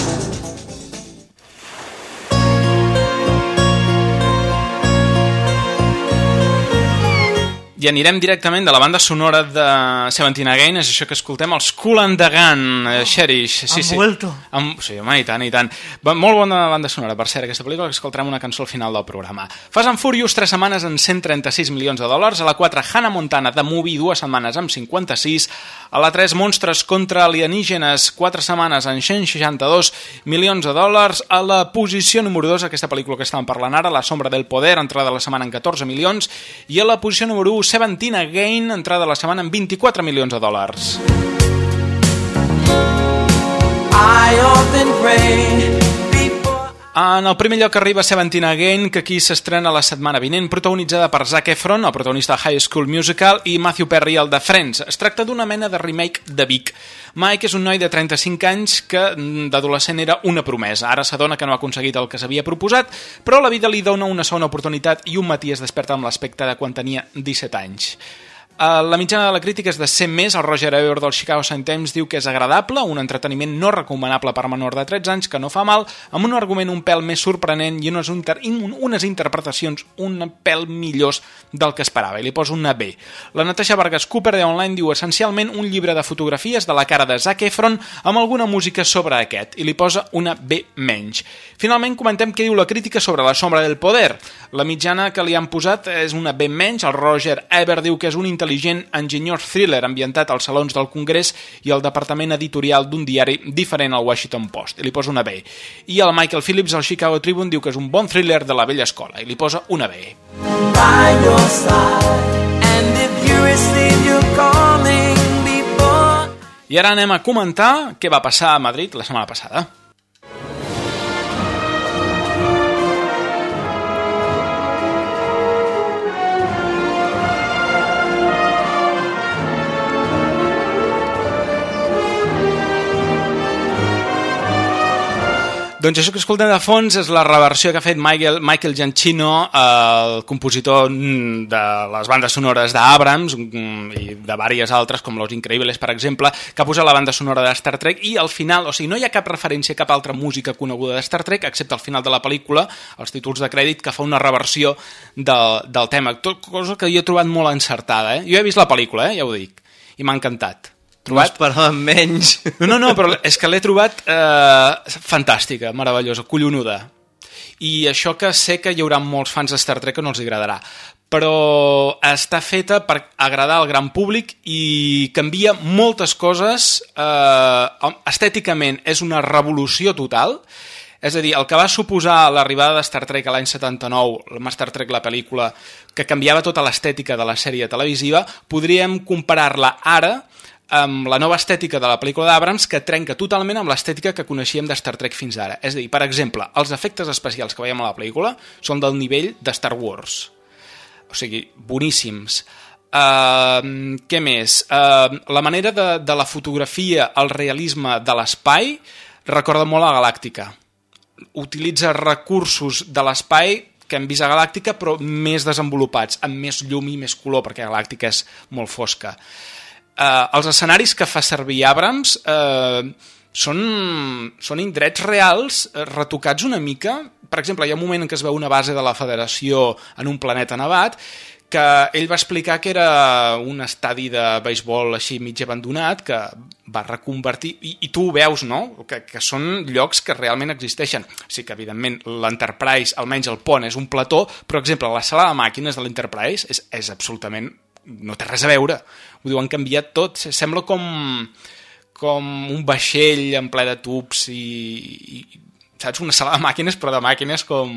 S1: I anirem directament de la banda sonora de Seventeen Again, és això que escoltem, els Cool and the Gun, eh, Cherish. Sí,
S15: Han
S1: sí.
S15: vuelto.
S1: Han... Sí, home, i tant, i tant. Va, molt bona banda sonora, per cert, aquesta pel·lícula, que escoltarem una cançó al final del programa. Fast and Furious, 3 setmanes en 136 milions de dòlars. A la 4, Hannah Montana, The Movie, 2 setmanes amb 56. A la 3, Monstres contra alienígenes, 4 setmanes en 162 milions de dòlars. A la posició número 2, aquesta pel·lícula que estàvem parlant ara, La sombra del poder, entrada a la setmana en 14 milions. I a la posició número 1, Seventeen Again, entrada a la setmana en 24 milions de dòlars.
S17: I often pray
S1: En el primer lloc arriba Seventeen Again, que aquí s'estrena la setmana vinent, protagonitzada per Zac Efron, el protagonista de High School Musical, i Matthew Perry, el de Friends. Es tracta d'una mena de remake de Vic. Mike és un noi de 35 anys que mm, d'adolescent era una promesa. Ara s'adona que no ha aconseguit el que s'havia proposat, però la vida li dona una segona oportunitat i un matí es desperta amb l'aspecte de quan tenia 17 anys. Uh, la mitjana de la crítica és de 100 més. El Roger Ebert del Chicago Sun-Times diu que és agradable, un entreteniment no recomanable per menor de 13 anys, que no fa mal, amb un argument un pèl més sorprenent i unes, inter unes interpretacions un pèl millors del que esperava. I li poso una B. La Natasha Vargas Cooper de Online diu essencialment un llibre de fotografies de la cara de Zac Efron amb alguna música sobre aquest i li posa una B menys. Finalment comentem què diu la crítica sobre La sombra del poder. La mitjana que li han posat és una B menys. El Roger Ebert diu que és un intel·ligent enginyós thriller ambientat als salons del Congrés i al departament editorial d'un diari diferent al Washington Post, i li posa una B. I el Michael Phillips al Chicago Tribune diu que és un bon thriller de la vella escola, i li posa una B.
S17: by your side. And if you receive your calling before
S1: I ara anem a comentar què va passar a Madrid la setmana passada. Doncs això que escoltem de fons és la reversió que ha fet Michael, Michael Giacchino, el compositor de les bandes sonores d'Abrams mm, i de diverses altres, com Los Increíbles, per exemple, que ha posat la banda sonora de Star Trek i al final, o sigui, no hi ha cap referència a cap altra música coneguda de Star Trek, excepte al final de la pel·lícula, els títols de crèdit, que fa una reversió de, del tema, tot, cosa que jo he trobat molt encertada. Eh? Jo he vist la pel·lícula, eh? ja ho dic, i m'ha encantat
S2: trobat? Esperàvem menys.
S1: No, no, no, però és que l'he trobat eh, fantàstica, meravellosa, collonuda. I això que sé que hi haurà molts fans de Star Trek que no els agradarà, però està feta per agradar al gran públic i canvia moltes coses. Eh, estèticament és una revolució total, és a dir, el que va suposar l'arribada de Star Trek a l'any 79, el Star Trek, la pel·lícula, que canviava tota l'estètica de la sèrie televisiva, podríem comparar-la ara amb la nova estètica de la pel·lícula d'Abrams que trenca totalment amb l'estètica que coneixíem de Star Trek fins ara. És a dir, per exemple, els efectes especials que veiem a la pel·lícula són del nivell de Star Wars. O sigui, boníssims. Uh, què més? Uh, la manera de, de la fotografia, el realisme de l'espai, recorda molt a Galàctica. Utilitza recursos de l'espai que hem vist a Galàctica, però més desenvolupats, amb més llum i més color, perquè Galàctica és molt fosca eh, els escenaris que fa servir Abrams eh, són, són indrets reals eh, retocats una mica. Per exemple, hi ha un moment en què es veu una base de la Federació en un planeta nevat que ell va explicar que era un estadi de béisbol així mig abandonat que va reconvertir, i, i tu ho veus, no?, que, que són llocs que realment existeixen. Sí que, evidentment, l'Enterprise, almenys el pont, és un plató, però, per exemple, la sala de màquines de l'Enterprise és, és absolutament no té res a veure. Ho diu, han canviat tot. Sembla com, com un vaixell en ple de tubs i, i saps? Una sala de màquines, però de màquines com,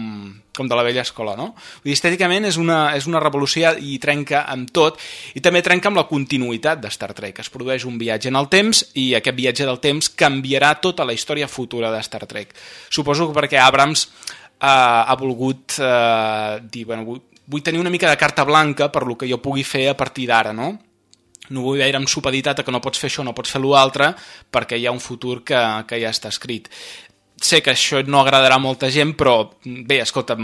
S1: com de la vella escola, no? Vull dir, estèticament és una, és una revolució i trenca amb tot, i també trenca amb la continuïtat de Star Trek. Es produeix un viatge en el temps i aquest viatge del temps canviarà tota la història futura de Star Trek. Suposo que perquè Abrams eh, ha volgut eh, dir, bueno, vull, vull tenir una mica de carta blanca per lo que jo pugui fer a partir d'ara, no? No vull veure amb supeditat que no pots fer això, no pots fer l'altre, perquè hi ha un futur que, que ja està escrit sé que això no agradarà a molta gent, però bé, escolta,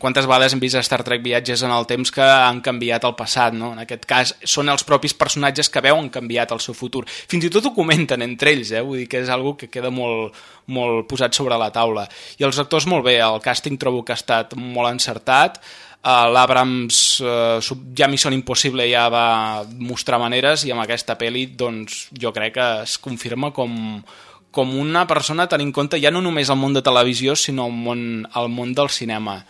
S1: quantes vegades hem vist a Star Trek viatges en el temps que han canviat el passat, no? En aquest cas són els propis personatges que veuen canviat el seu futur. Fins i tot ho comenten entre ells, eh? Vull dir que és algo que queda molt, molt posat sobre la taula. I els actors molt bé, el càsting trobo que ha estat molt encertat, l'Abrams uh, ja Mission Impossible ja va mostrar maneres i amb aquesta pel·li doncs jo crec que es confirma com, com una persona tenint en compte ja no només el món de televisió sinó el món, el món del cinema.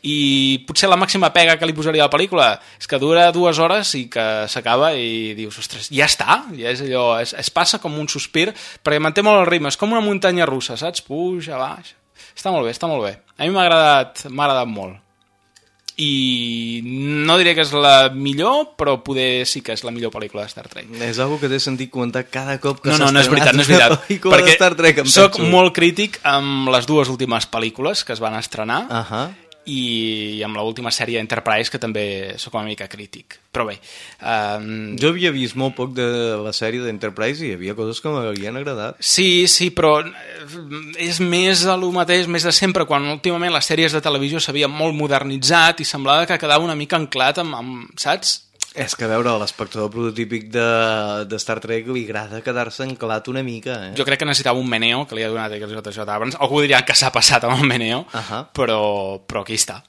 S1: I potser la màxima pega que li posaria a la pel·lícula és que dura dues hores i que s'acaba i dius, ostres, ja està. Ja és allò, es, es passa com un sospir perquè manté molt el ritme, és com una muntanya russa saps? puja, baix està molt bé, està molt bé. A mi m'ha agradat, agradat molt i no diré que és la millor, però poder sí que és la millor pel·lícula de Star Trek.
S2: És algo que t'he sentit comentar cada cop que
S1: No, no, no és veritat, no és veritat.
S2: de Star Trek.
S1: soc
S2: penso.
S1: molt crític amb les dues últimes pel·lícules que es van estrenar
S2: uh -huh.
S1: I amb l'última sèrie Enterprise que també sóc una mica crític. Però bé... Um...
S2: Jo havia vist molt poc de la sèrie d'Enterprise i hi havia coses que m'havien agradat.
S1: Sí, sí, però eh, és més de lo mateix, més de sempre, quan últimament les sèries de televisió s'havien molt modernitzat i semblava que quedava una mica anclat amb, amb saps?
S2: És que a veure, l'espectador prototípic de, de Star Trek li agrada quedar-se anclat una mica, eh?
S1: Jo crec que necessitava un meneo que li ha donat el JJ Abrams. Algú diria que s'ha passat amb el meneo,
S2: Uh -huh.
S1: però, però aquí està.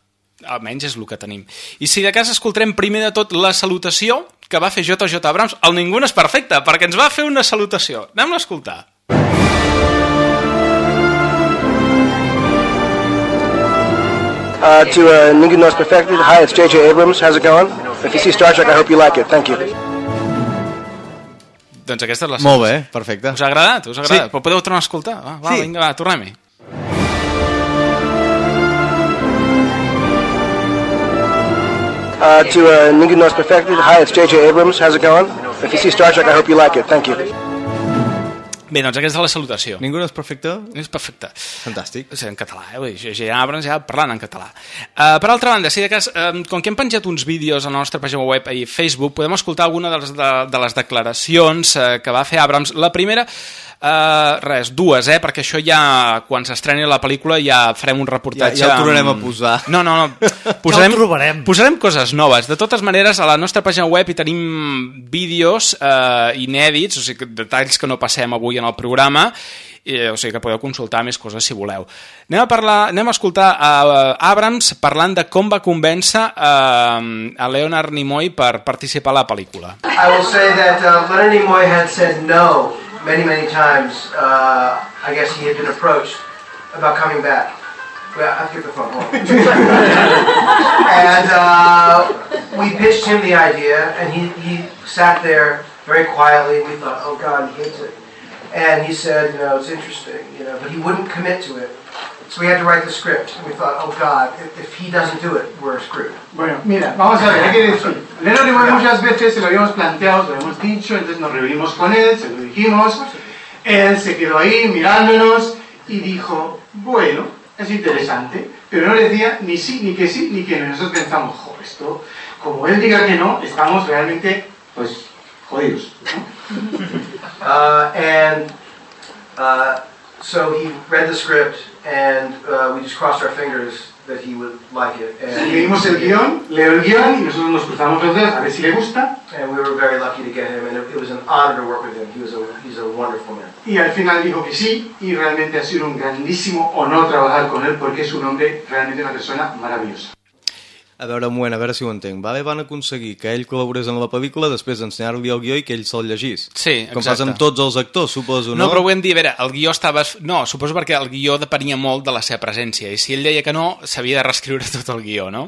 S1: Almenys és el que tenim. I si de cas escoltarem primer de tot la salutació que va fer JJ Abrams, el Ningú no és perfecte, perquè ens va fer una salutació. Anem a escoltar.
S18: Uh, to uh, Ningu Knows Perfected, hi, it's J.J. Abrams. How's it going? If you see Star Trek, I hope you like it. Thank you.
S1: Doncs aquesta és la
S2: Molt bé, perfecte.
S1: Us ha agradat? Us ha agradat?
S2: Sí.
S1: Però podeu tornar a escoltar? Va, va
S2: Sí.
S1: vinga, va, tornem-hi.
S18: Uh, to uh, Ningu Knows Perfected, hi, it's J.J. Abrams. How's it going? If you see Star Trek, I hope you like it. Thank you.
S1: Bé, doncs aquesta és la salutació.
S2: Ningú no és perfecte?
S1: És perfecte.
S2: Fantàstic.
S1: O sigui, en català, eh? Vull dir, ja Abrams ja parlant en català. Uh, per altra banda, si de cas, uh, com que hem penjat uns vídeos a la nostra pàgina web i Facebook, podem escoltar alguna de les, de, de les declaracions uh, que va fer Abrams. La primera, uh, res, dues, eh? Perquè això ja, quan s'estreni la pel·lícula, ja farem un reportatge...
S2: Ja- ja ho tornarem
S1: amb-
S2: a posar.
S1: No, no, no. Posarem, trobarem. Posarem coses noves. De totes maneres, a la nostra pàgina web hi tenim vídeos uh, inèdits, o sigui, detalls que no passem avui en el programa, eh, o sigui que podeu consultar més coses si voleu. Anem a, parlar, anem a escoltar a Abrams parlant de com va convèncer uh, a Leonard Nimoy per participar a la pel·lícula.
S19: I will say that uh, Leonard Nimoy had said no many, many times. Uh, I guess he had been approached about coming back. Well, I'll get the phone. and uh, we pitched him the idea, and he, he sat there very quietly. We thought, oh God, he hates it. And he said, you know, it's interesting, you know, but he wouldn't commit to it. So we had to write the script, and we thought, oh God, if, if he doesn't do it, we're screwed.
S20: Bueno, mira, vamos a ver, hay que decir. Leonard Nimoy muchas veces se lo habíamos planteado, se lo hemos dicho, entonces nos reunimos con él, se lo dijimos, él se quedó ahí mirándonos y dijo, bueno, es interesante, pero no decía ni sí, ni que sí, ni que no. Nosotros pensamos, jo, esto, como él diga que no, estamos realmente, pues, jodidos.
S19: Uh, and uh, so he read the script, and uh, we just crossed our fingers that he would like it. And,
S20: Leímos el guion, leo el guion y nosotros nos cruzamos los dedos a ver si le gusta.
S19: and we were very lucky to get him, and it, it was an honor to work with him. He was a, he's a wonderful man.
S20: Y al final dijo que sí, y realmente ha sido un grandísimo honor trabajar con él porque es un hombre, realmente una persona maravillosa.
S2: A veure, un moment, a veure si ho entenc. Vale, van aconseguir que ell col·laborés en la pel·lícula, després d'ensenyar-li el guió i que ell se'l llegís.
S1: Sí,
S2: Com
S1: exacte.
S2: fas amb tots els actors, suposo,
S1: No,
S2: no?
S1: però ho hem dit, a veure, el guió estava... No, suposo perquè el guió depenia molt de la seva presència, i si ell deia que no, s'havia de reescriure tot el guió, no?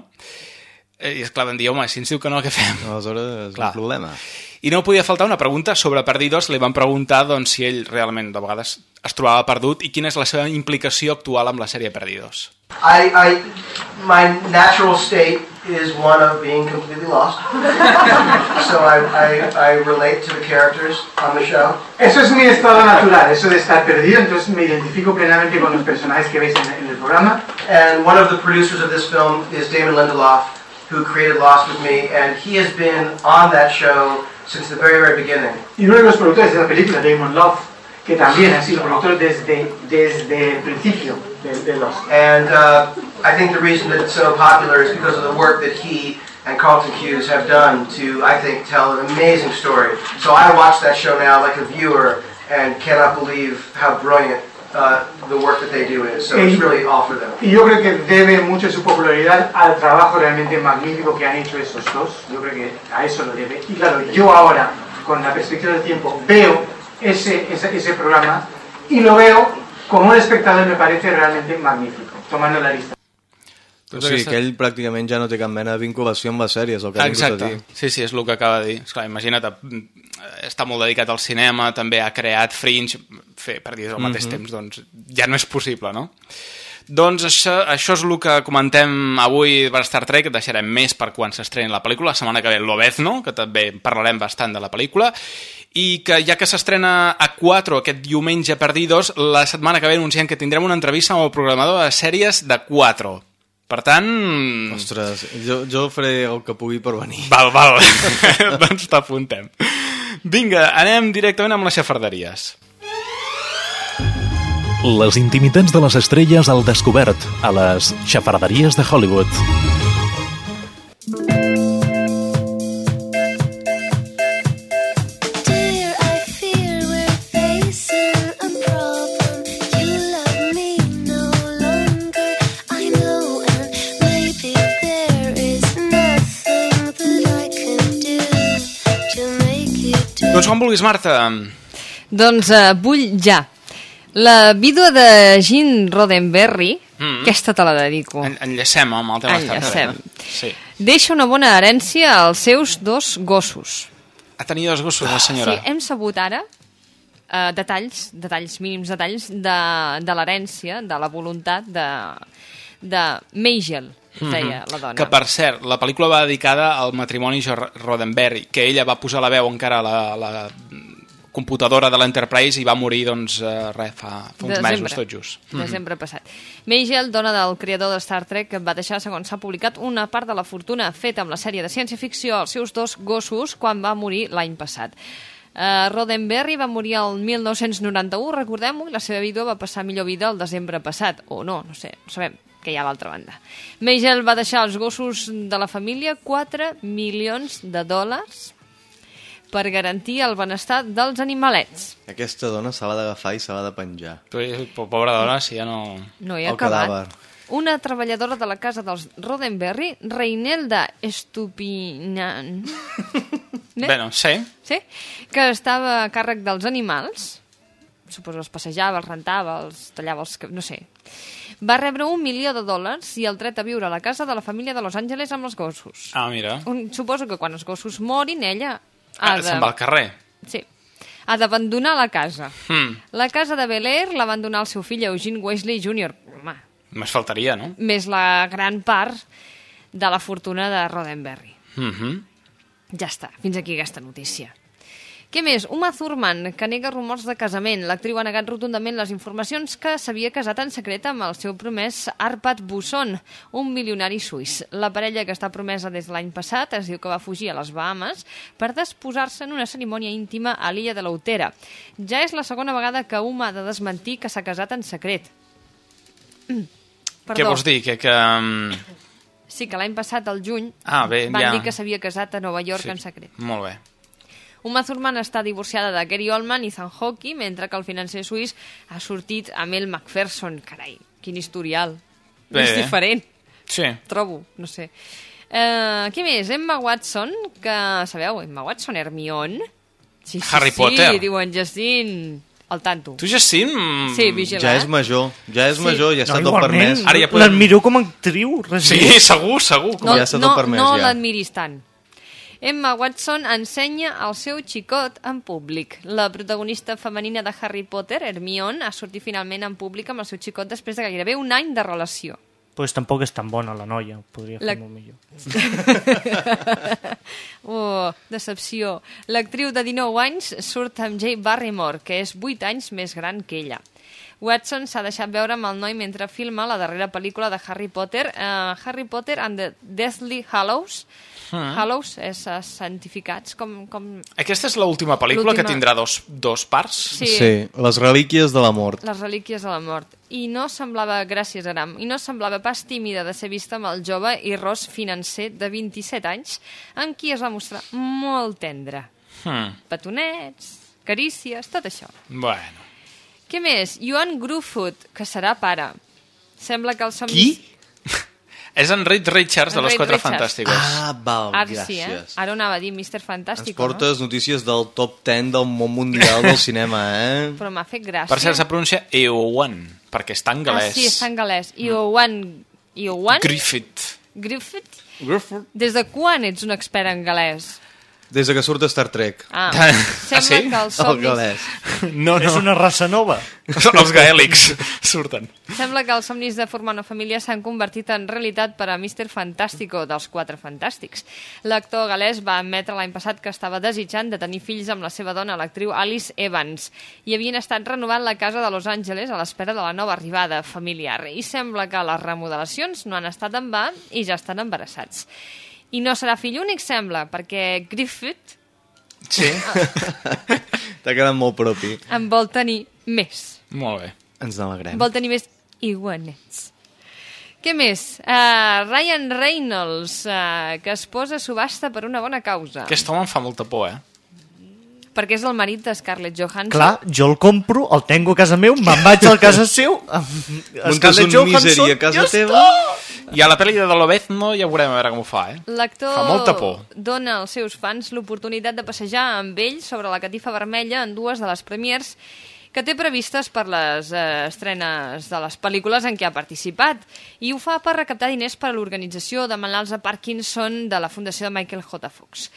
S1: Eh, I esclar, vam dir, home, si ens diu que no, què fem?
S2: Aleshores és
S1: Clar.
S2: un problema.
S1: I no podia faltar una pregunta sobre Perdidos, li van preguntar doncs, si ell realment de vegades es trobava perdut i quina és la seva implicació actual amb la sèrie Perdidos.
S19: I, I, my natural state is one of being completely lost. so I, I, I relate to the characters on the show.
S20: Eso es mi estado natural, eso de estar perdido, entonces me identifico plenamente con los personajes que veis en, en el programa.
S19: And one of the producers of this film is Damon Lindelof, who created Lost with me, and he has been on that show since the very, very beginning.
S20: Y uno de los productores de la película, Damon Love, que también ha sido productor desde, desde el principio de, de los...
S19: And uh, I think the reason that it's so popular is because of the work that he and Carlton Hughes have done to, I think, tell an amazing story. So I watch that show now like a viewer and cannot believe how brilliant uh, the work that they do is. So it's really all for them.
S20: Y yo creo que debe mucho de su popularidad al trabajo realmente magnífico que han hecho esos dos. Yo creo que a eso lo debe. Y claro, yo ahora, con la perspectiva del tiempo, veo ese, ese, ese programa y lo veo como un espectador me parece realmente magnífico, tomando la lista.
S2: O sigui, que ell pràcticament ja no té cap mena de vinculació amb les sèries, el que
S1: Exacte,
S2: dir.
S1: sí, sí, és el que acaba de dir. Esclar, imagina't, mm, està molt dedicat al cinema, també ha creat Fringe, fer per dir al mateix
S2: Mhm.
S1: temps, doncs ja no és possible, no? Doncs això, això és el que comentem avui per Star Trek, deixarem més per quan s'estreni la pel·lícula, la setmana que ve l'Obezno, que també parlarem bastant de la pel·lícula, i que ja que s'estrena a 4 aquest diumenge per dir dos, la setmana que ve anunciem que tindrem una entrevista amb el programador de sèries de 4. Per tant...
S2: Ostres, jo, jo faré el que pugui per venir.
S1: Val, val. doncs t'apuntem. Vinga, anem directament amb les xafarderies.
S4: Les intimitats de les estrelles al descobert, a les xafarderies de Hollywood.
S1: Vulguis, Marta.
S16: Doncs uh, vull ja. La vídua de Jean Roddenberry,
S1: Mm.
S16: aquesta te la dedico.
S1: En, enllacem amb el Star
S16: Enllacem.
S1: Trek. Sí.
S16: Deixa una bona herència als seus dos gossos.
S1: Ha tenit dos gossos, la senyora.
S16: Sí, hem sabut ara uh, detalls, detalls mínims detalls de, de l'herència, de la voluntat de, de Meigel, es deia
S1: Mhm.
S16: la dona.
S1: Que, per cert, la pel·lícula va dedicada al matrimoni Roddenberry, que ella va posar la veu encara a la, la computadora de l'Enterprise i va morir, doncs, eh, res, fa, fa uns
S16: Desembre.
S1: mesos, tot just.
S16: Desembre passat. Meigel, dona del creador de Star Trek, va deixar, segons s'ha publicat, una part de la fortuna feta amb la sèrie de ciència-ficció als seus dos gossos quan va morir l'any passat. Uh, Roddenberry va morir el 1991, recordem-ho, i la seva vídua va passar millor vida el desembre passat. O no, no sé, no sabem que hi ha a l'altra banda. Meigel va deixar als gossos de la família 4 milions de dòlars per garantir el benestar dels animalets.
S2: Aquesta dona se l'ha d'agafar i se l'ha de penjar.
S1: Tu, pobra dona, si ja no...
S16: No hi ha
S2: El
S16: acabat.
S2: cadàver.
S16: Una treballadora de la casa dels Roddenberry, Reinelda Estupinan?
S1: Bé, no, sí.
S16: sí? que estava a càrrec dels animals, suposo els passejava, els rentava, els tallava els... no sé. Va rebre un milió de dòlars i el dret a viure a la casa de la família de Los Angeles amb els gossos.
S1: Ah, mira.
S16: Un, suposo que quan els gossos morin, ella
S1: Ah,
S16: de...
S1: se'n va al carrer.
S16: Sí. Ha d'abandonar la casa.
S1: Hmm.
S16: La casa de Bel Air la va donar el seu fill Eugene Wesley Jr. Home,
S1: Més faltaria, no?
S16: més la gran part de la fortuna de Roddenberry.
S1: Mhm.
S16: Ja està, fins aquí aquesta notícia. Què més? Uma Thurman, que nega rumors de casament. L'actriu ha negat rotundament les informacions que s'havia casat en secret amb el seu promès Arpad Busson, un milionari suís. La parella, que està promesa des de l'any passat, es diu que va fugir a les Bahamas per desposar-se en una cerimònia íntima a l'illa de l'Autera. Ja és la segona vegada que Uma ha de desmentir que s'ha casat en secret. Perdó.
S1: Què vols dir? Que, que... mm,
S16: Sí, que l'any passat, al juny,
S1: Ah, bé,
S16: van
S1: ja.
S16: dir que s'havia casat a Nova York
S1: Sí.
S16: en secret.
S1: Molt bé.
S16: Uma Thurman està divorciada de Gary Oldman i Ethan Hawke, mentre que el financer suís ha sortit amb el Macpherson. Carai, quin historial.
S1: Bé.
S16: És diferent,
S1: Sí.
S16: trobo, no sé. Uh, què més? Emma Watson, que, sabeu, Emma Watson, Hermione. Sí, sí,
S1: Harry
S16: sí,
S1: Potter.
S16: diuen Justin, al tanto.
S1: Tu, Jacint... mm,
S16: Sí, vigila,
S2: Ja
S16: eh?
S2: és major, ja és
S16: Sí.
S2: major, ja està
S15: No,
S2: tot permès.
S1: Ara ja podem-
S15: L'admiro com a actriu. res
S1: Sí, segur, segur.
S16: No,
S2: Ja està tot
S16: no,
S2: permès,
S16: no
S2: ja.
S16: l'admiris tant. Emma Watson ensenya el seu xicot en públic. La protagonista femenina de Harry Potter, Hermione, ha sortit finalment en públic amb el seu xicot després de gairebé un any de relació.
S15: Pues tampoc és tan bona la noia, podria fer
S16: La-
S15: molt millor.
S16: oh, decepció. L'actriu de 19 anys surt amb Jay Barrymore, que és 8 anys més gran que ella. Watson s'ha deixat veure amb el noi mentre filma la darrera pel·lícula de Harry Potter, uh, Harry Potter and the Deathly Hallows.
S1: Mm.
S16: Hallows és uh, santificats, com... com...
S1: Aquesta és l'última pel·lícula que tindrà dos, dos parts?
S16: Sí.
S2: sí, les relíquies de la mort.
S16: Les relíquies de la mort. I no semblava, gràcies Aram, i no semblava pas tímida de ser vista amb el jove i ros financer de 27 anys, amb qui es va mostrar molt tendre.
S1: Hmm.
S16: Petonets, carícies, tot això.
S1: Bueno.
S16: Què més? Joan Grufoot, que serà pare. Sembla que el somni...
S1: Qui? És en Reed Richards, de
S16: En
S1: los
S16: Reed
S1: Quatre
S16: Richards.
S1: Fantàsticos.
S2: Ah, val,
S16: Ara sí, eh?
S2: gràcies.
S16: Ara ho anava a dir Mr.
S2: Ens
S16: Fantàstico,
S2: portes notícies del top 10 del món mundial del cinema, eh?
S16: no? Però m'ha fet gràcia.
S1: Per cert, se pronuncia Eowan, perquè està en
S16: Ah,
S1: galès.
S16: sí, està en galès. Joan... Joan...
S1: Griffith.
S16: Griffith?
S2: Griffith.
S16: Des de quan ets un expert en galès?
S2: Des de que surt Star Trek.
S16: Ah,
S1: Ah,
S16: sembla
S1: sí?
S16: que els
S2: El
S16: somnis...
S2: galès.
S1: No, no.
S15: És una raça nova.
S1: Els gaèlics surten.
S16: Sembla que els somnis de formar una família s'han convertit en realitat per a Mr. Fantástico dels Quatre Fantàstics. L'actor galès va admetre l'any passat que estava desitjant de tenir fills amb la seva dona, l'actriu Alice Evans, i havien estat renovant la casa de Los Angeles a l'espera de la nova arribada familiar. I sembla que les remodelacions no han estat en va i ja estan embarassats. I no serà fill únic, sembla, perquè Griffith
S1: Sí.
S2: T'ha quedat molt propi.
S16: en vol tenir més.
S1: Molt bé.
S2: Ens n'alegrem.
S16: Vol tenir més iguanets. Què més? Uh, Ryan Reynolds, uh, que es posa a subhasta per una bona causa.
S1: Aquest home em fa molta por, eh?
S16: Perquè és el marit de Scarlett Johansson.
S15: Clar, jo el compro, el tengo a casa meu, me'n vaig a casa seu, Scarlett
S2: un
S15: Johansson,
S2: a casa
S15: ja
S2: teva.
S1: I a la pel·li de L'Obezno ja veurem a veure com ho fa, eh?
S16: L'actor
S1: Fa molta por.
S16: dona als seus fans l'oportunitat de passejar amb ell sobre la catifa vermella en dues de les premiers que té previstes per les eh, estrenes de les pel·lícules en què ha participat. I ho fa per recaptar diners per a l'organització de malalts de Parkinson de la Fundació de Michael J. Fox.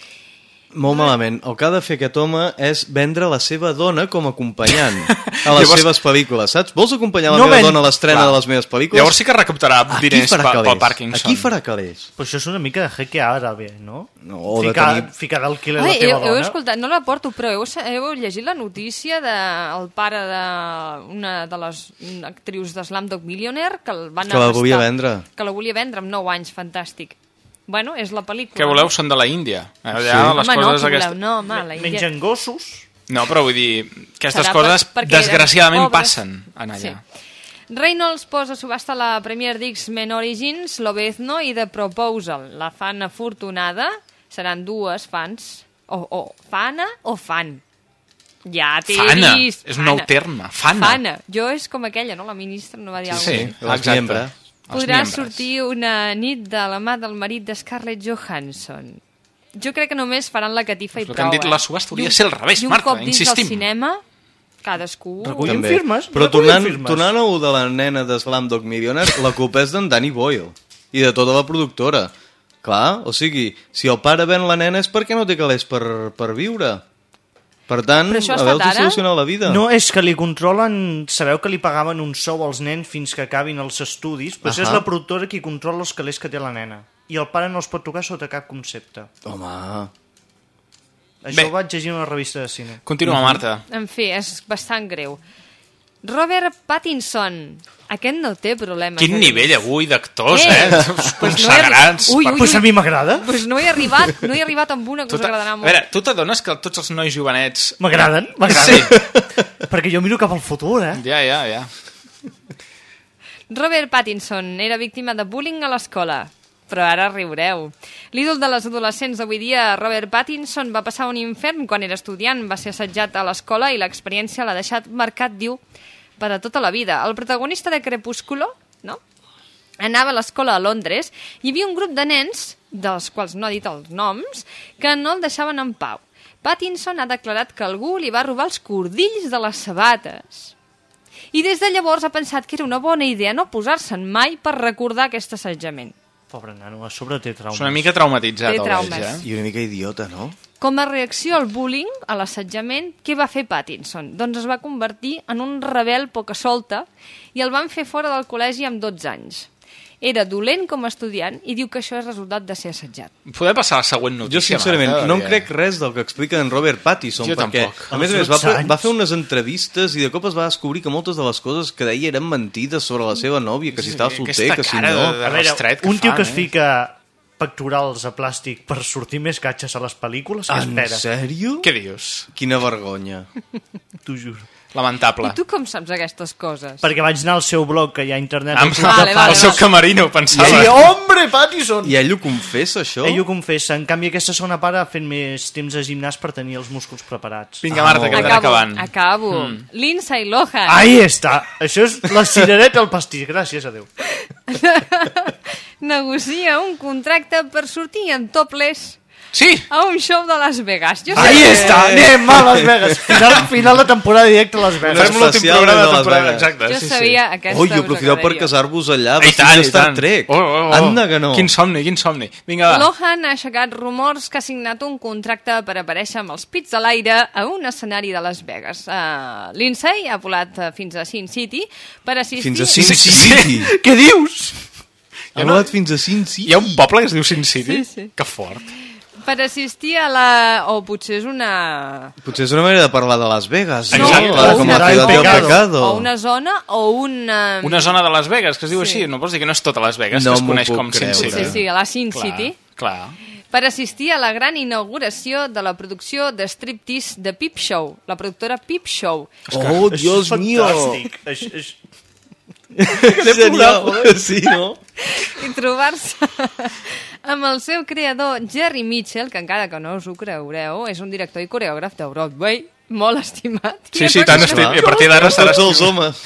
S2: Molt malament. El que ha de fer aquest home és vendre la seva dona com a acompanyant a les
S1: Llavors-
S2: seves pel·lícules, saps? Vols acompanyar la
S15: No
S2: meva
S15: ven-
S2: dona a l'estrena de les meves pel·lícules?
S1: Llavors sí que recaptarà
S2: Aquí
S1: diners pel. Parkinson.
S2: Aquí farà calés.
S15: Però això és una mica de jeque àrabe, no?
S2: No, o de
S15: ficar,
S2: tenir-
S15: ficar d'alquiler la teva
S16: heu, heu
S15: dona.
S16: escoltat, no la porto, però heu, heu llegit la notícia del pare d'una de les actrius de Slamdog Millionaire que el van
S2: Que la volia
S16: arrestar.
S2: vendre.
S16: Que la volia vendre amb 9 anys, fantàstic. Bueno, és la pel·lícula.
S1: Què voleu? Són de la Índia. Allà
S2: Sí.
S1: les
S16: Home, no,
S1: coses
S16: què voleu?
S1: aquestes...
S16: No, home, la Índia...
S15: Mengen gossos.
S1: No, però vull dir, aquestes
S16: Serà
S1: coses
S16: per-
S1: desgraciadament
S16: pobres.
S1: passen en allà.
S16: Sí. Reynolds posa a subhasta la Premier d'X-Men Origins, Lobezno i The Proposal. La fan afortunada seran dues fans. O, o fana o fan. Ja t'he
S1: Fana.
S16: vist.
S1: És un nou terme. Fana.
S16: Fana. Jo és com aquella, no? La ministra no va dir
S1: Sí,
S16: alguna
S1: sí, exacte.
S2: miembra.
S1: Els
S16: Podrà
S1: miembres.
S16: sortir una nit de la mà del marit de Scarlett Johansson. Jo crec que només faran la catifa i
S1: El que
S16: prou,
S1: han dit,
S16: eh?
S1: la subhasta hauria
S16: I un-
S1: de ser al revés,
S16: I un
S1: Marta,
S16: cop dins
S1: insistim.
S16: del cinema, cadascú...
S15: Recullim
S2: També.
S15: firmes.
S2: Però tornant,
S15: firmes.
S2: tornant a de la nena de Slamdog Millionaire, la culpa és d'en Danny Boyle i de tota la productora. Clar, o sigui, si el pare ven la nena és perquè no té calés per, per viure. Per tant,
S16: Però això ha
S2: a veure
S16: ara?
S2: solucionar la vida.
S15: No, és que li controlen... Sabeu que li pagaven un sou als nens fins que acabin els estudis, però
S2: Ahà.
S15: és la productora qui controla els calés que té la nena. I el pare no els pot tocar sota cap concepte.
S2: Home,
S15: Això
S1: Bé.
S15: ho vaig llegir en una revista de cine.
S1: Continua, Marta.
S16: En fi, és bastant greu. Robert Pattinson. Aquest no té problemes.
S1: Quin
S16: de
S1: nivell avui d'actors,
S16: Eh,
S1: eh?
S16: pues no he. Ui, ui,
S15: Pues a mi m'agrada.
S16: Pues no he arribat, no he arribat amb una que us
S1: te-
S16: agradarà
S1: A
S16: molt.
S1: veure, tu t'adones que tots els nois jovenets...
S15: M'agraden, m'agraden. Perquè jo miro cap al futur, eh?
S1: Ja, ja, ja.
S16: Robert Pattinson era víctima de bullying a l'escola. Però ara riureu. L'ídol de les adolescents d'avui dia, Robert Pattinson, va passar un infern quan era estudiant. Va ser assetjat a l'escola i l'experiència l'ha deixat marcat, diu, per a tota la vida. El protagonista de Crepúsculo, no? anava a l'escola a Londres i hi havia un grup de nens, dels quals no ha dit els noms, que no el deixaven en pau. Pattinson ha declarat que algú li va robar els cordills de les sabates. I des de llavors ha pensat que era una bona idea no posar-se'n mai per recordar aquest assetjament.
S15: Pobre nano, a sobre té traumes.
S1: És una mica traumatitzat,
S16: Té
S1: el
S16: traumes.
S1: veig, eh?
S2: i una mica idiota, no?
S16: Com a reacció al bullying, a l'assetjament, què va fer Pattinson? Doncs es va convertir en un rebel poca solta i el van fer fora del col·legi amb 12 anys. Era dolent com a estudiant i diu que això és resultat de ser assetjat.
S1: Podem passar a la següent notícia?
S2: Jo, sincerament, no
S1: perquè-
S2: crec res del que explica en Robert Pattinson,
S1: Jo
S2: perquè,
S1: tampoc.
S2: a més a més, va,
S1: 12
S2: fer-
S1: anys.
S2: va fer unes entrevistes i de cop es va descobrir que moltes de les coses que deia eren mentides sobre la seva nòvia, que si estava solter, que si no...
S1: de-
S15: A veure,
S1: que
S15: un tio
S1: fan,
S15: que es
S1: eh?
S15: fica pectorals a plàstic per sortir més catxes a les pel·lícules, què
S2: En
S15: espera?
S2: sèrio?
S1: Què dius?
S2: Quina vergonya.
S15: T'ho juro.
S1: Lamentable.
S16: I tu com saps aquestes coses?
S15: Perquè vaig anar al seu blog, que hi ha internet...
S1: Am-
S15: al club de
S16: Vale, vale,
S1: el seu camerino, pensava.
S15: Sí, hombre, Pattison!
S2: I ell ho confessa, això?
S15: Ell ho confessa. En canvi, aquesta segona part ha fet més temps de gimnàs per tenir els músculs preparats.
S1: Vinga, Marta, que
S16: Acabo,
S1: acabant.
S16: acabo.
S1: Mm.
S16: Lindsay Lohan.
S15: Ahí està. Això és la cirereta al pastís. Gràcies a Déu.
S16: negocia un contracte per sortir en topless
S1: Sí!
S16: a un show de Las Vegas. Jo
S15: Ahí
S16: sé-
S15: està. Anem a Las Vegas. Final, final de temporada directe a Las Vegas.
S1: Farem l'últim programa
S2: de
S1: de
S2: Las
S1: temporada.
S2: Vegas.
S1: Exacte,
S16: Jo
S1: sí,
S16: sabia
S1: sí.
S16: aquesta
S2: Ui, aprofiteu per casar-vos allà,
S1: I tant, i tant.
S2: Trek.
S1: Oh, oh, oh.
S2: Anda que no.
S1: Quin somni, quin somni. Vinga, va.
S16: Lohan ha aixecat rumors que ha signat un contracte per aparèixer amb els pits a l'aire a un escenari de Las Vegas. Uh, Lindsay ha volat uh, fins a Sin City per assistir...
S2: Fins a Sin
S1: Sí, sí, sí.
S2: City.
S15: Què dius?
S2: Ha volat fins a Sin City.
S1: Hi ha un poble que es diu Sin City?
S16: Sí, sí.
S1: Que fort.
S16: Per assistir a la... o potser és una...
S2: Potser és una manera de parlar de Las Vegas, no?
S1: Exacte.
S2: La,
S16: O
S2: com
S16: una
S2: del
S15: pecado.
S2: pecado.
S16: O una zona o una...
S1: Una zona de Las Vegas, que es diu
S16: Sí.
S1: així. No vols dir que no és tota Las Vegas,
S2: No
S1: que es coneix com Sin
S2: creure.
S1: City.
S16: Sí, sí, a la Sin
S1: Clar,
S16: City.
S1: Clar.
S16: per assistir a la gran inauguració de la producció de striptease de Peep Show, la productora Peep Show.
S2: Oh, Dios
S15: és
S2: mío.
S15: fantàstic. És, és...
S2: Genial. Sí, no?
S16: I trobar-se amb el seu creador Jerry Mitchell, que encara que no us ho creureu, és un director i coreògraf de Broadway, molt estimat.
S1: Sí, sí, tant estim. I a partir d'ara estarà
S2: Tots els homes.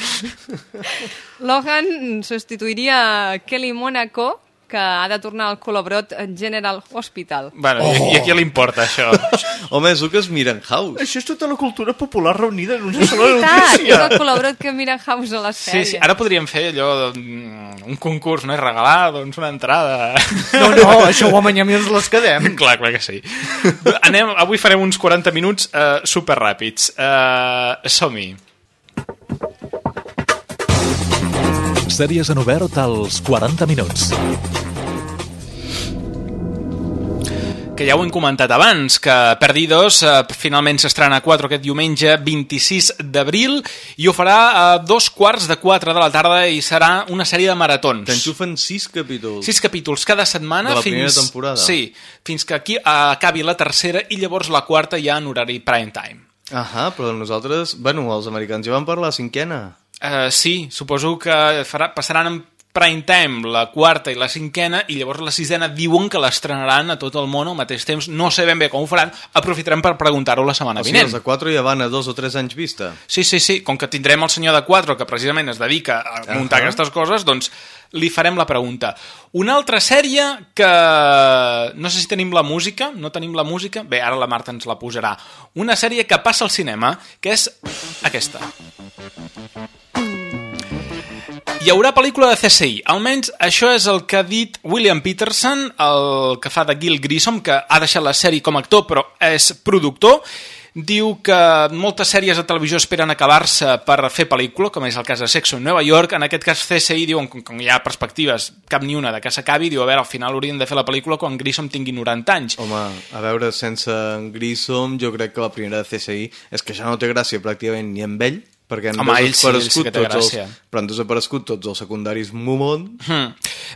S16: Lohan substituiria Kelly Monaco, que ha de tornar al Colobrot General Hospital.
S1: Bueno, i, i a qui li importa, això?
S2: Home, és el que es miren House.
S15: Això és tota la cultura popular reunida en una sola
S16: Veritat, és
S15: notícia.
S16: el Colobrot que mira House a la
S1: Sí,
S16: sèrie.
S1: sí, ara podríem fer allò, mm, un concurs, no? I regalar, doncs, una entrada.
S15: No, no, això ho amanyem i ens les quedem.
S1: clar, clar que sí. Anem, avui farem uns 40 minuts uh, superràpids. Uh, Som-hi.
S4: Sèries en obert als 40 minuts.
S1: que ja ho hem comentat abans, que Perdidos eh, finalment s'estrena a 4 aquest diumenge 26 d'abril i ho farà a dos quarts de 4 de la tarda i serà una sèrie de maratons.
S2: T'enxufen sis capítols.
S1: Sis capítols cada setmana
S2: De la
S1: fins...
S2: primera temporada.
S1: Sí, fins que aquí acabi la tercera i llavors la quarta ja en horari prime time.
S2: Ahà, però nosaltres... Bueno, els americans ja van per la cinquena.
S1: Uh, sí, suposo que farà, passaran en prime time la quarta i la cinquena i llavors la sisena diuen que l'estrenaran a tot el món al mateix temps. No sé ben bé com ho faran, aprofitarem per preguntar-ho la setmana
S2: O sigui,
S1: vinent.
S2: els de 4 ja van a dos o tres anys vista.
S1: Sí, sí, sí, com que tindrem el senyor de 4 que precisament es dedica a muntar
S2: Ahà.
S1: aquestes coses, doncs li farem la pregunta. Una altra sèrie que... No sé si tenim la música, no tenim la música, bé, ara la Marta ens la posarà. Una sèrie que passa al cinema, que és aquesta. Hi haurà pel·lícula de CSI, almenys això és el que ha dit William Peterson, el que fa de Gil Grissom, que ha deixat la sèrie com a actor però és productor, diu que moltes sèries de televisió esperen acabar-se per fer pel·lícula, com és el cas de Sexo en Nova York. En aquest cas, CSI diuen com hi ha perspectives, cap ni una de que s'acabi, diu, a veure, al final haurien de fer la pel·lícula quan Grissom tingui 90 anys.
S2: Home, a veure, sense en Grissom, jo crec que la primera de CSI és que ja no té gràcia pràcticament ni amb ell, perquè han
S1: Home, sí,
S2: desaparegut
S1: sí té
S2: tots els, però han desaparegut tots els secundaris momon.
S1: Hmm.